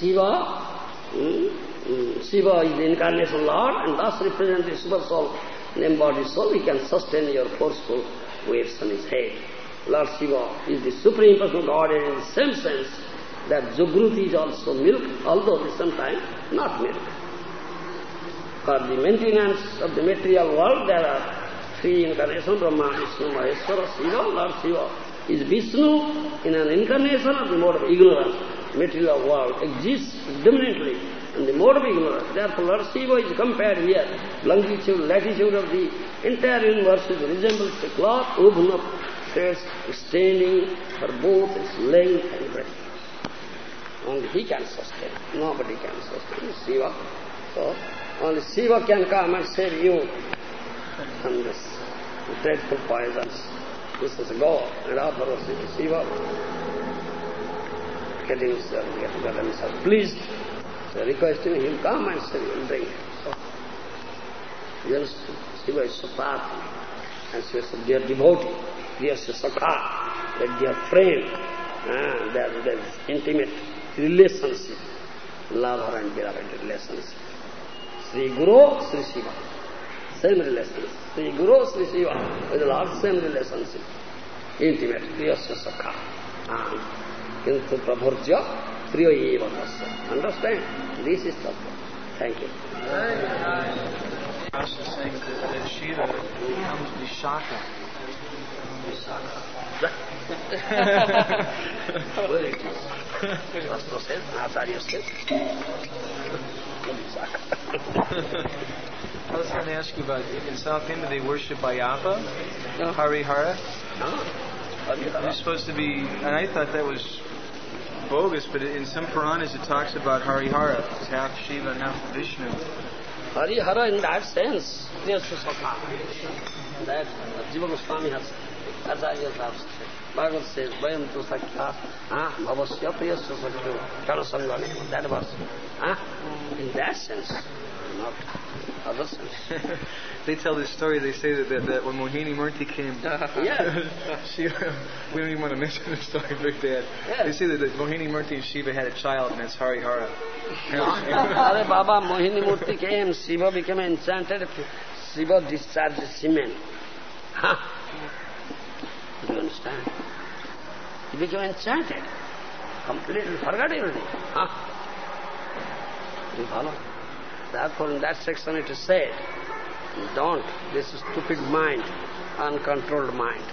Shiva, mm, Shiva is the incarnation Lord and thus represents the super soul, the embodied soul. He can sustain your forceful waves on his head. Lord Shiva is the supreme personal Godhead in the same sense that Jagruti is also milk, although time not milk. For the maintenance of the material world, there are three incarnations, Brahma, Vishnu, Maheshwara, Shiva, Lord Shiva is Vishnu in an incarnation of the mode of ignorance. Material world exists dominantly in the mode of ignorance. Therefore, Shiva is compared here. Longitude, latitude of the entire universe is resembles a cloth woven of threads extending for both its length and breadth. Only he can sustain. Nobody can sustain. Shiva. So, only Shiva can come and save you from this dreadful poisons. This is go and offer to Shiva. Get himself, get himself pleased. So requesting him, come and you and drink. So, you understand? Shiva is so. And Shiva is a dear devotee, dear Sakha, a dear friend. Ah, there is intimate relationship, lover and beloved relationship. Sri Guru, Sri Shiva. Same relationship. Sri Guru, Sri Shiva. With the Lord, same relationship. Intimate, priyasya sakha. Kintu prabhurja, priyo eva tasya. Understand? This is tattva. Thank you. Rasa saying that, that Shiva becomes Vishaka. Where it is? Shastra says, Acharya says. I was going to ask you about, in South India they worship Ayyappa, No. Harihara. Ah, They're supposed to be, and I thought that was bogus, but in some Puranas it talks about Harihara. It's half Shiva and half Vishnu. Harihara in that sense, priyasya sakha. That Jiva Goswami has, Acharya has said. Bhagavad says, Vayam tu sakya, ah, bhavasya priyasya sakya, sangane, that verse. Ah, in that sense, not sense. they tell this story. They say that, that, that when Mohini Murthy came, yeah. Shiva, we don't even want to mention the story very bad. Yeah. They say that, that Mohini Murthy and Shiva had a child, and it's Harihara. Hare Baba, Mohini Murthy came, Shiva became enchanted, Shiva discharged semen. Huh? Do you understand? He became enchanted. Completely forgot everything. Huh? Do you follow? Therefore, in that section it is said, don't, this is stupid mind, uncontrolled mind.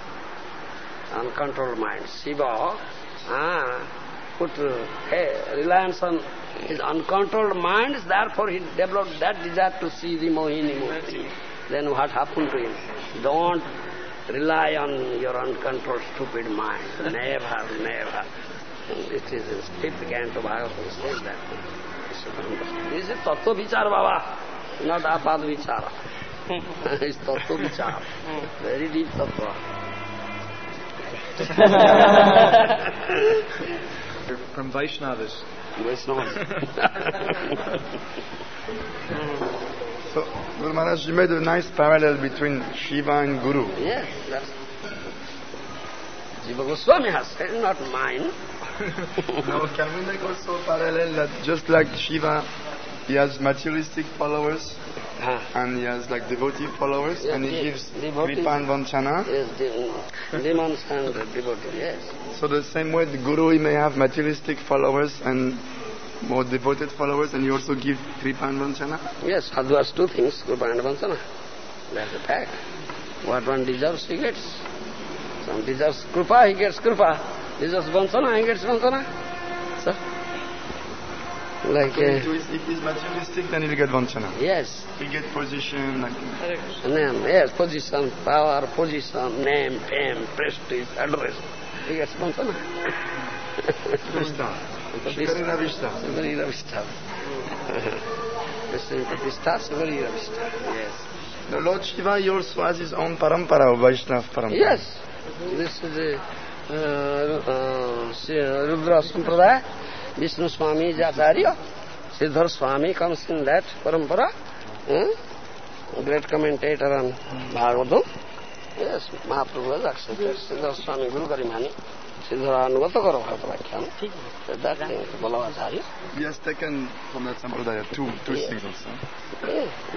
Uncontrolled mind. Shiva, ah, put uh, hey, reliance on his uncontrolled mind, therefore he developed that desire to see the Mohini Murti. Then what happened to him? Don't rely on your uncontrolled stupid mind. Never, never. It is in fifth canto Bhagavatam says that. This is Tattva Vichar Baba, not Apad Vichara. it's Tattva Vichar. Very deep Tattva. They're from Vaishnavas. Vaishnavas. So, Guru Maharaj, you made a nice parallel between Shiva and Guru. yes, that's... Jiva Goswami has said, not mine. now, can we make also parallel that just like Shiva, he has materialistic followers Ah. and he has like devotee followers Yes, and he gives. Kripa and Vanchana. Yes, de- demons and devotees, yes. So the same way the Guru, he may have materialistic followers and more devoted followers and you also give Kripa and Vanchana? Yes, has two things, Krupa and Vansana. That's a fact. What one deserves, he gets. Some deserves Krupa, he gets Krupa. Deserves Vansana, he gets Vansana. So, like, to uh, if he's materialistic, then he'll get Vanchana. yes, He'll get position, like name, yes, position, power, position, name, fame, prestige, address. He gets Vansana. Vishta. Shikarina Vishta. This is Vishta, Yes. The Lord Shiva, he also has his own parampara, or Vaishnav parampara. Yes, this is the Rudra Sampradaya Vishnu Swami Acharya सिद्धर Swami comes in that parampara great commentator भाग महाप्रुलाई श्री स्वामी गुरु गरी माने श्रीधर अनुगत गराख्यान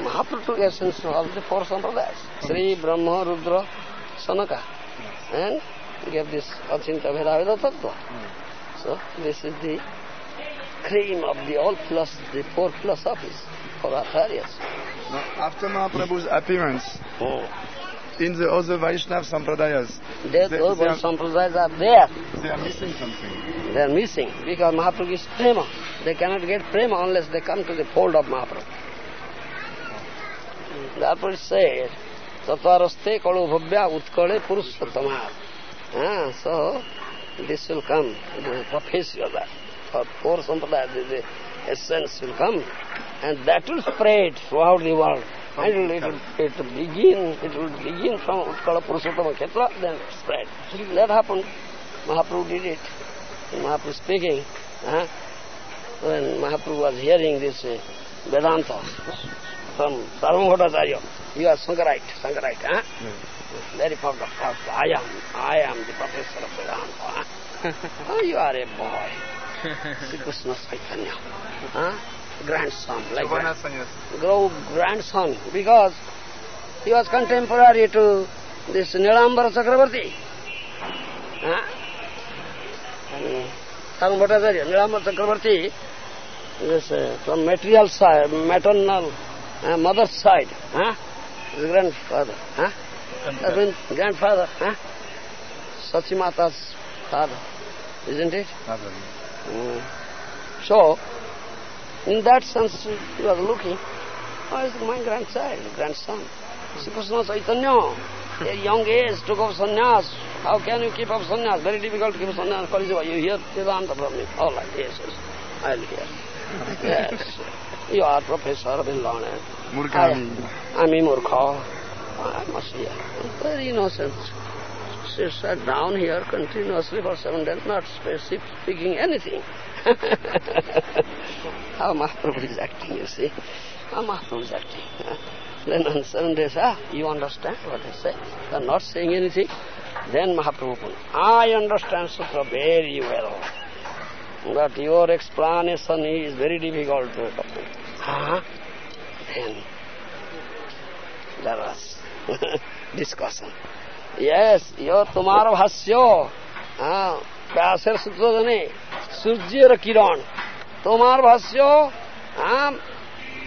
महाप्रभु four सम्प्रदाय श्री ब्रह्म Rudra सनका gave this Achintya Bhedabheda Tattva. So this is the cream of the all plus the four plus philosophies for Acharyas. Now, after Mahaprabhu's appearance Oh. in the other Vaishnav sampradayas, those they are- sampradayas are there. they are missing something. They are missing because Mahaprabhu is prema. They cannot get prema unless they come to the fold of Mahaprabhu. Oh. Therefore it says, Tataraste kalu bhavya utkale purushottama. Ah, so this will come, the prophecy of that. For four sampradayas, the, the essence will come and that will spread throughout the world. And it will, it will, begin, it will begin from Utkala Purushottama Kshetra, then spread. That happened. Mahaprabhu did it. Mahaprabhu speaking, huh? when Mahaprabhu was hearing this uh, Vedanta from Sarvabhautacharya, he was Sankarite, Sankarite, huh? Very proud of God. I am, I am the professor of Vedanta. Huh? oh, you are a boy. Sri Krishna Chaitanya, huh? grandson, like that. Grow grandson, because he was contemporary to this Nilambara Chakravarti. Huh? Bhattacharya, Nilambara Chakravarti, this uh, from material side, maternal, uh, mother's side, huh? His grandfather, huh? Means grandfather, huh? Sachimata's father, isn't it? Father. Mm. So, in that sense, he was looking, oh, it's my grandchild, grandson. Sri Krishna Chaitanya, at young age, took up sannyas. How can you keep up sannyas? Very difficult to keep sannyas. Kaliseva, you hear Vedanta from me. All right, yes, yes, I'll hear. Yes, you are professor of learned. Murkani. I am murkha. I must be Very innocent. She sat down here continuously for seven days, not speaking anything. How Mahaprabhu is acting, you see. How Mahaprabhu is acting. Then on seven days, ah, you understand what I say? You are not saying anything. Then Mahaprabhu, I understand Sutra very well. But your explanation is very difficult to Ah, then there was discussion. Yes, your tomorrow hasyo, প্যাসের সূত্রধনে সূর্যের কিরণ তোমার ভাষ্য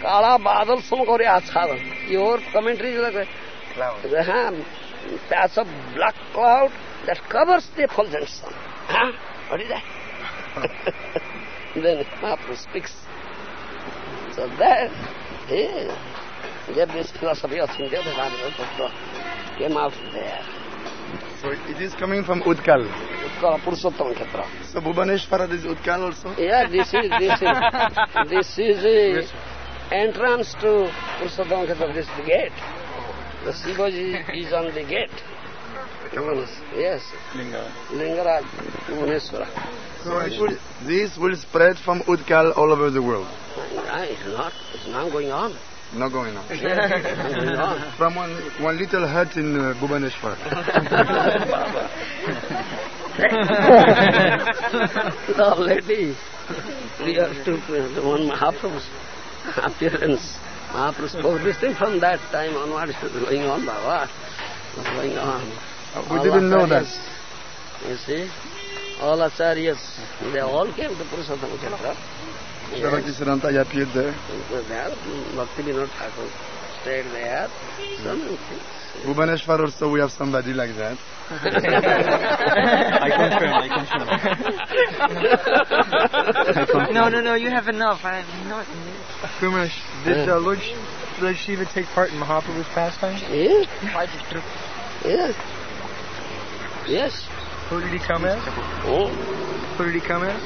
কালা বাদল সম করে আচ্ছাদন your commentary হ্যাঁ pass of black cloud that covers the fulgent sun হ্যাঁ then speaks this philosophy of Sindhya Bhagavad came out there. So it is coming from Utkal. Utkala Purushottam Kshetra. So Bhubaneswara is Utkal also? Yeah, this is this is this is the entrance to Purushottam Kshetra. This is the gate. The Shivaji is on the gate. Yes. Lingaraj, Bhubaneswara. So it will, this will spread from Utkal all over the world. It's not. It's now going on. Not going on. From one, one little hut in uh, Bhubaneswar. Already, prior to one Mahaprabhu's appearance, Mahaprabhu spoke this thing from that time onwards. It was going on, Baba. Was going on. We All didn't know that. You see, all acharyas, they all came to Purushottam Kshetra. Bhakti Siddhanta appeared there. There, Bhakti Vinod Thakur stayed there. So many. Bhubaneswar also we have somebody like that. I confirm, I confirm. no, no, no, you have enough. I'm not. Kumash, did uh, Lord, Sh- Lord Shiva take part in Mahaprabhu's pastimes? Yeah. Yes. Yes. Who did he come as? Oh. Who did he come as?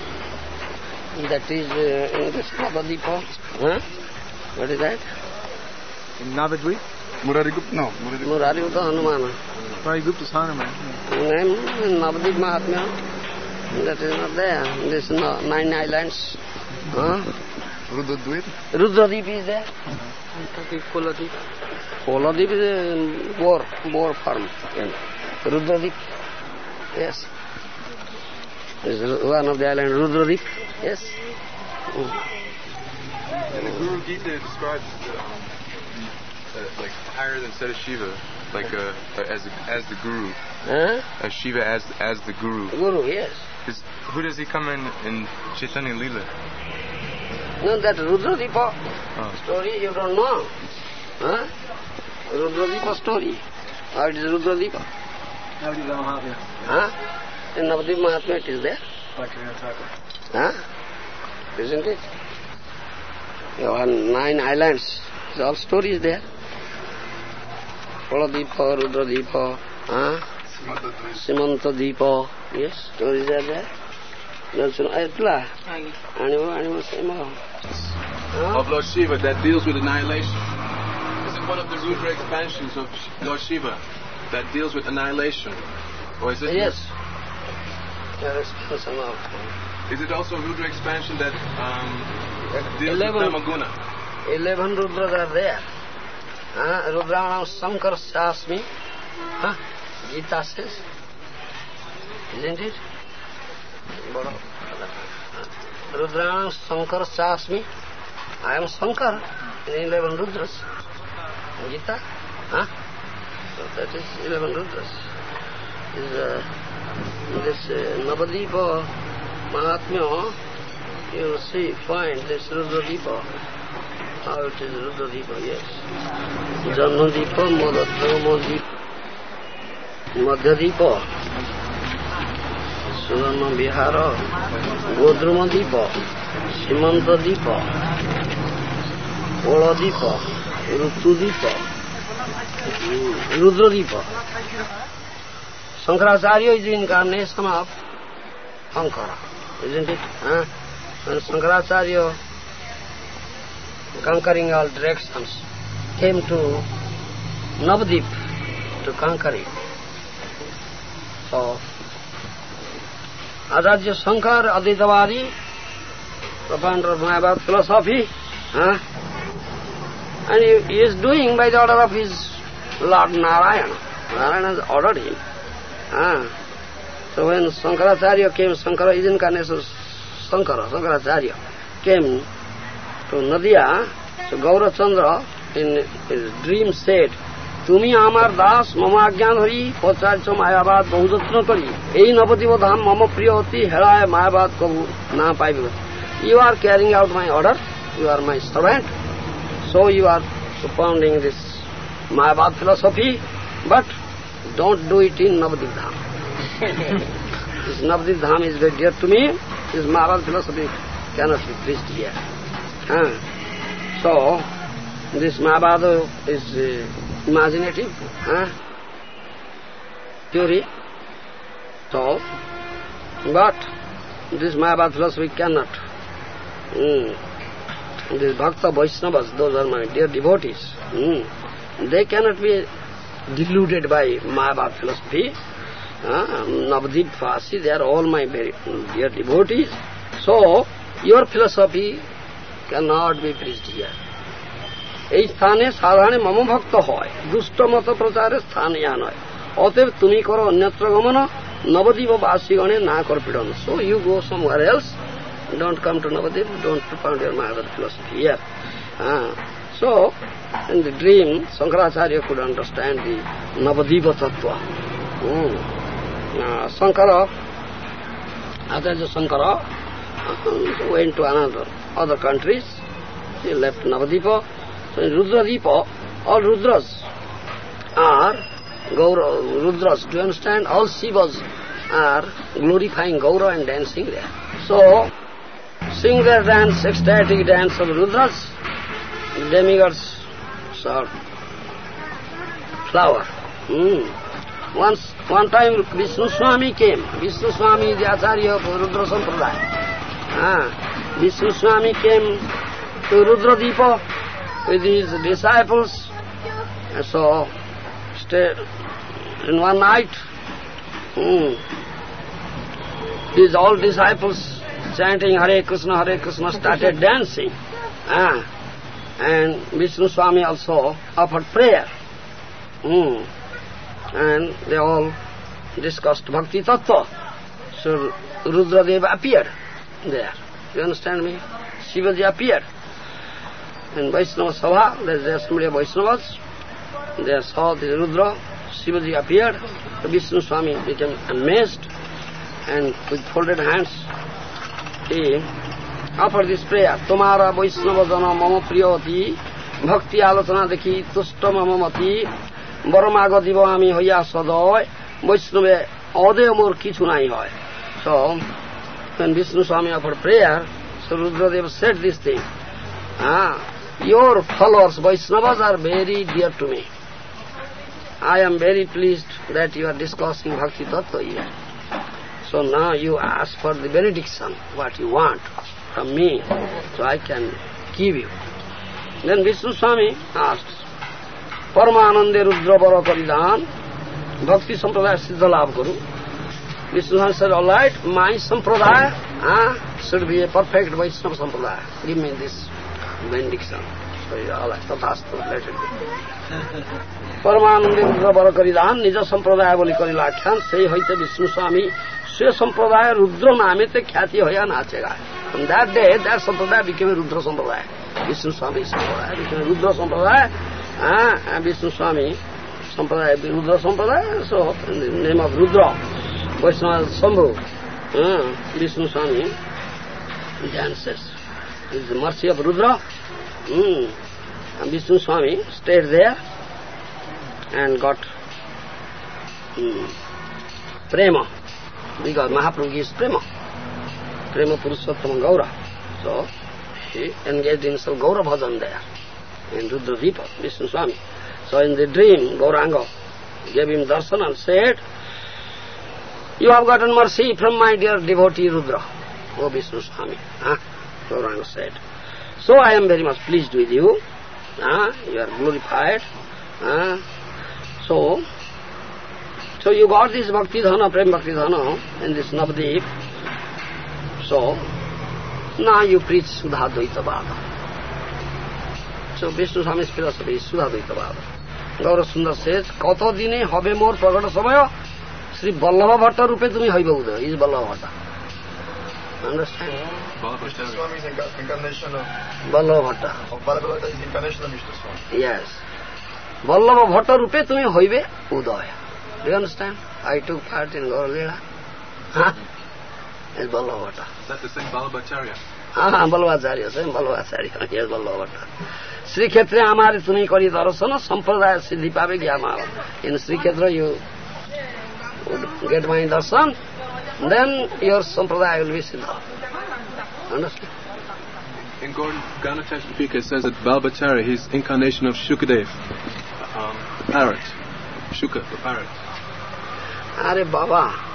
That is uh, in this Navadipa. Huh? What is that? In Navadvip? Murari Gupta? No, Murari Gupta. Murari Uta Hanumana. Murari Gupta's Hanuman. Name Navadip Mahatmya. That is not there. This no, nine islands. Huh? Rudodvip? Rudradip is there. Kuladip. Koladip is a boar, boar farm. Rudradip. Yes. This is one of the island, Rudradip. Yes. Mm. And the Guru Gita describes the, um, uh, like higher than Sada Shiva, like uh, as as the Guru, Huh? as Shiva as as the Guru. Guru, yes. Is, who does he come in in Chaitanya Lila? No, that Rudradipa Oh. story you don't know. Huh? Rudradipa story. How it is Rudradipa? Navadvip Mahatma. Huh? In Navadip Mahatma it is there. Huh? Isn't it? There are nine islands. It's all stories there. Koladipa, Rudradipa, huh? Simanta Dipa. Yes, stories are there. That's Etla. Eh, animal, animal, animal. Huh? Of Lord Shiva that deals with annihilation. Is it one of the Rudra expansions of Lord Shiva that deals with annihilation? Or is it Yes. There is some of Is it also Rudra expansion that um, deals Eleven. with Brahmaguna? Eleven Rudras are there. Huh? Rudranam Sankar Shasmi. Huh? Gita says. Isn't it? Rudranam Sankar Shasmi. I am Sankar in eleven Rudras. Gita. Huh? So that is eleven Rudras. Is, uh, this uh, Navadipa Mahatmya, you will see, find this Rudradipa. How it is Rudradipa, yes. Janmadipa, Madhadramadip, Madhyadipa, Suvarna Vihara, Godrumadipa, Simantadipa, Oladipa, Rutudipa, Rudradipa. Shankaracharya is incarnation of Shankar Shankaracharya conquering all direction came to Navadvip to conquer Acharya Shankar Advaitavadi propounder philosophy and is doing by the order of his lord Narayan Narayan is order him Huh? So when Shankaracharya came, Shankara is incarnation Shankara, Shankaracharya, came to Nadia, so Gaurachandra in his dream said, তুমি আমার দাস মম আজ্ঞা ধরি পচার্য মায়াবাদ বহুযত্ন করি এই নবদ্বীপ ধাম মম প্রিয় অতি হেরায় মায়াবাদ কবু না পাইবে you are carrying out my order you are my servant so you are propounding this Mayabad philosophy, but don't do it in Navadip Dham. this Navadip Dham is very dear to me. This Mayabad philosophy cannot be preached here. Huh? So, this Mayabad is uh, imaginative, huh? theory. So, but this Mayabad philosophy cannot. Mm, these Bhakta Vaishnavas, those are my dear devotees, mm, they cannot be deluded by Mahabha philosophy. Uh, Navadip Vasi, they are all my very dear devotees. So, your philosophy cannot be preached here. এই স্থানে সাধারণে মমভক্ত হয় দুষ্ট মত প্রচারে স্থান ইয়া নয় অতএব তুমি করো অন্যত্র গমন নবদ্বীপ বা বাসীগণে না কর পীড়ন so you go somewhere else don't come to Navadvip don't to found your মায়ার ফিলসফি ইয়ার হ্যাঁ so in the dream, Sankaracharya could understand the Navadipa Tattva. Mm. Uh, Sankara, Acharya Sankara, uh, went to another, other countries. He left Navadipa. So in Rudradipa, all Rudras are Gaura, Rudras, do you understand? All Shivas are glorifying Gaura and dancing there. So, sing their dance, ecstatic dance of Rudras, demigods are flower. Mm. Once, one time Vishnu Swami came. Vishnu Swami is the Acharya of Rudra Sampradaya. Ah, Vishnu Swami came to Rudra Deepa with his disciples. So, stay in one night, mm, his all disciples chanting Hare Krishna, Hare Krishna started dancing. Ah, and Vishnu Swami also offered prayer. Mm. And they all discussed Bhakti Tattva. So Rudradeva appeared there. You understand me? Shivaji appeared. In Vaishnava Sabha, there's the assembly of Vaishnavas. They saw the Rudra. Shivaji appeared. Vishnu Swami became amazed and with folded hands he offered this prayer. Tomara Vaishnava Jana Mama Priyoti Bhakti Alochana Dekhi Tushta Mama Mati বরমাগ দিব আমি হইয়া সদয় বৈষ্ণবে অদেয় মোর কিছু নাই হয় when Vishnu Swami offered prayer, so Rudradeva said this thing. Ah, your followers, Vaishnavas, are very dear to me. I am very pleased that you are discussing Bhakti Tattva here. So now you ask for the benediction, what you want from me, so I can give you. Then Vishnu Swami asks, Paramanande Rudra Bara Bhakti Sampradaya Siddha Labh Guru. Vishnu Swami said, alright, my Sampradaya uh, should be a perfect Vaishnava Sampradaya. Give me this benediction. So, alright, tathastu, let it be. পরমানন্দে রুদ্রবর করিদান নিজ সম্প্রদায় বলি করিলাখ্যান সেই হইতে Swami স্বামী সে সম্প্রদায় রুদ্র te khyati hoya নাচে গায় From that day, that sampradaya became a Rudra sampradaya. Vishnu Swami sampradaya became a Rudra sampradaya. Ah, and Vishnu Swami Sampradaya, Rudra Sampradaya, so in the name of Rudra, Vaishnava Sambhu, ah, Vishnu Swami dances. This is the mercy of Rudra. Mm. And Vishnu Swami stayed there and got mm, prema, because Mahaprabhu gives prema, prema Purushottam Gaurav so he engage in self Gaurav bhajan daya in Rudra dip Vishnu Swami so in the dream Gauranga gave him darshan and said you have gotten mercy from my dear devotee Rudra o Vishnu Swami Gauranga said so I am very much please with you you are glorified so so you got this bhakti dhan prema bhakti dhan in this Navadvip So, now you preach Sudha Dvaitavada. So Vishnu Swami's philosophy is Sudha Dvaitavada. Gaura Sundar says, Kato dine habe mor pragata samaya, Sri Ballava Bhatta rupe tumi haiba uda, is Bhatta. Understand? Vishnu Swami is incarnation of... Bhatta. Bhatta is incarnation of Vishnu Swami. Yes. তুমি হইবে উদয় I took part in Gauralila is Baluvahta? Is that the same Balavacharya? Ah, same Balavacharya, yes, Balavata. Sri Khetra Amari Tuni Kari Darasana, Sampradaya Siddhi Pavigya Amara. In Sri Khetra you would get my darshan, then your Sampradaya will be Siddha. Understand? In Ganoddesha Dipika, it says that Balbacharya, his incarnation of Shukadev, the parrot, Shuka, the parrot. Are Baba,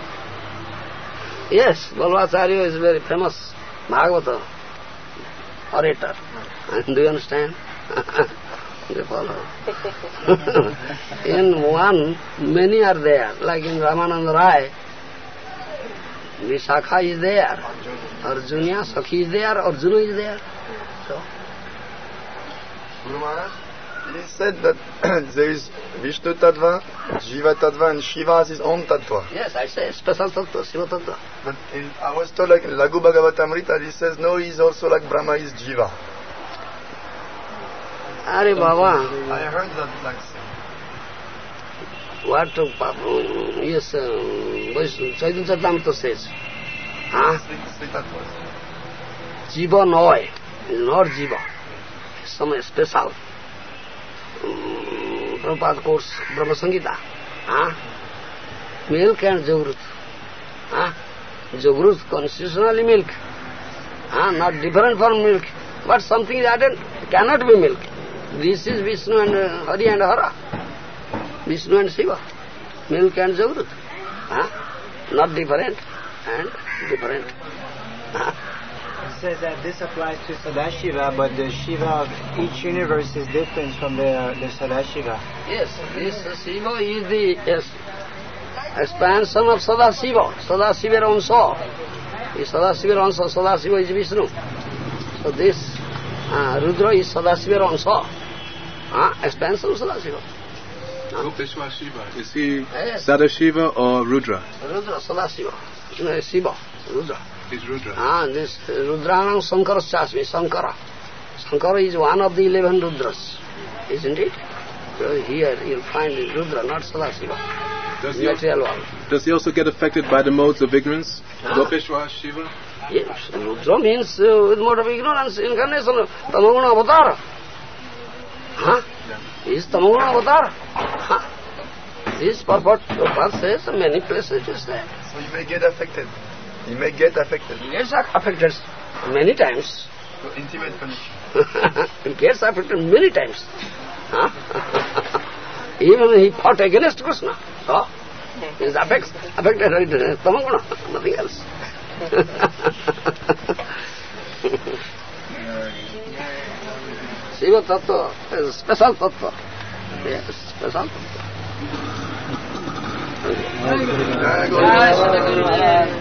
Yes, Balvacharya is very famous Bhagavata orator. Do you understand? they follow. in one, many are there. Like in Ramananda Rai, Vishakha is there. Arjunya, Sakhi is there. Arjuna is there. So, Guru Maharaj, he said that there is Vishnu Tattva, Jiva Tattva, and Shiva is his own Tattva. yes, I say special tattva, Shiva tattva. But in, I was told like in Laghu Bhagavatamrita, he says no, he's also like Brahma is Jiva. Are Baba. I heard that like what to, uh, yes, uh, Chaitanya Charitamrita says, huh? three, three Tattvas. Jiva Noy is not Jiva. Some special. Um, Prabhupada quotes Brahma Samhita. Huh? Milk and Jagrut. Huh? Jagrut, constitutionally milk. Huh? Not different from milk. But something is added, cannot be milk. This is Vishnu and uh, Hari and Hara. Vishnu and Shiva. Milk and says that this applies to Sadashiva, but the Shiva of each universe is different from the, the Sadashiva. Yes, this Shiva is the yes, expansion of Sadashiva. Sadashiva also. Is Sadashiva also. Sadashiva is Vishnu. So this uh, Rudra is Sadashiva also. Uh, expansion of Sadashiva. Gopeshwar Shiva, is he Yes. Sadashiva or Rudra? Rudra, Sadashiva. No, Shiva, Rudra. He's Rudra. Ah, this Rudranam Sankara Chasmi, Sankara. Sankara is one of the eleven Rudras, isn't it? So here you'll find Rudra, not Sadashiva. Does he, also, world. does he also get affected by the modes of ignorance? Huh? Gopeshwar Shiva? Yes, Rudra means uh, with mode of ignorance, incarnation of Tamaguna avatar. Huh? Is Tamaguna avatar. Huh? This purport, purport says many places is there. So you may get affected. You may get affected. He gets affected many times. So intimate connection. he gets affected many times. Huh? Even he fought against Krishna. So, he is affects, affected by Tamaguna, nothing else. Shiva Tattva is special Tattva. Yes, special Tattva. Jai Guru Maharaj.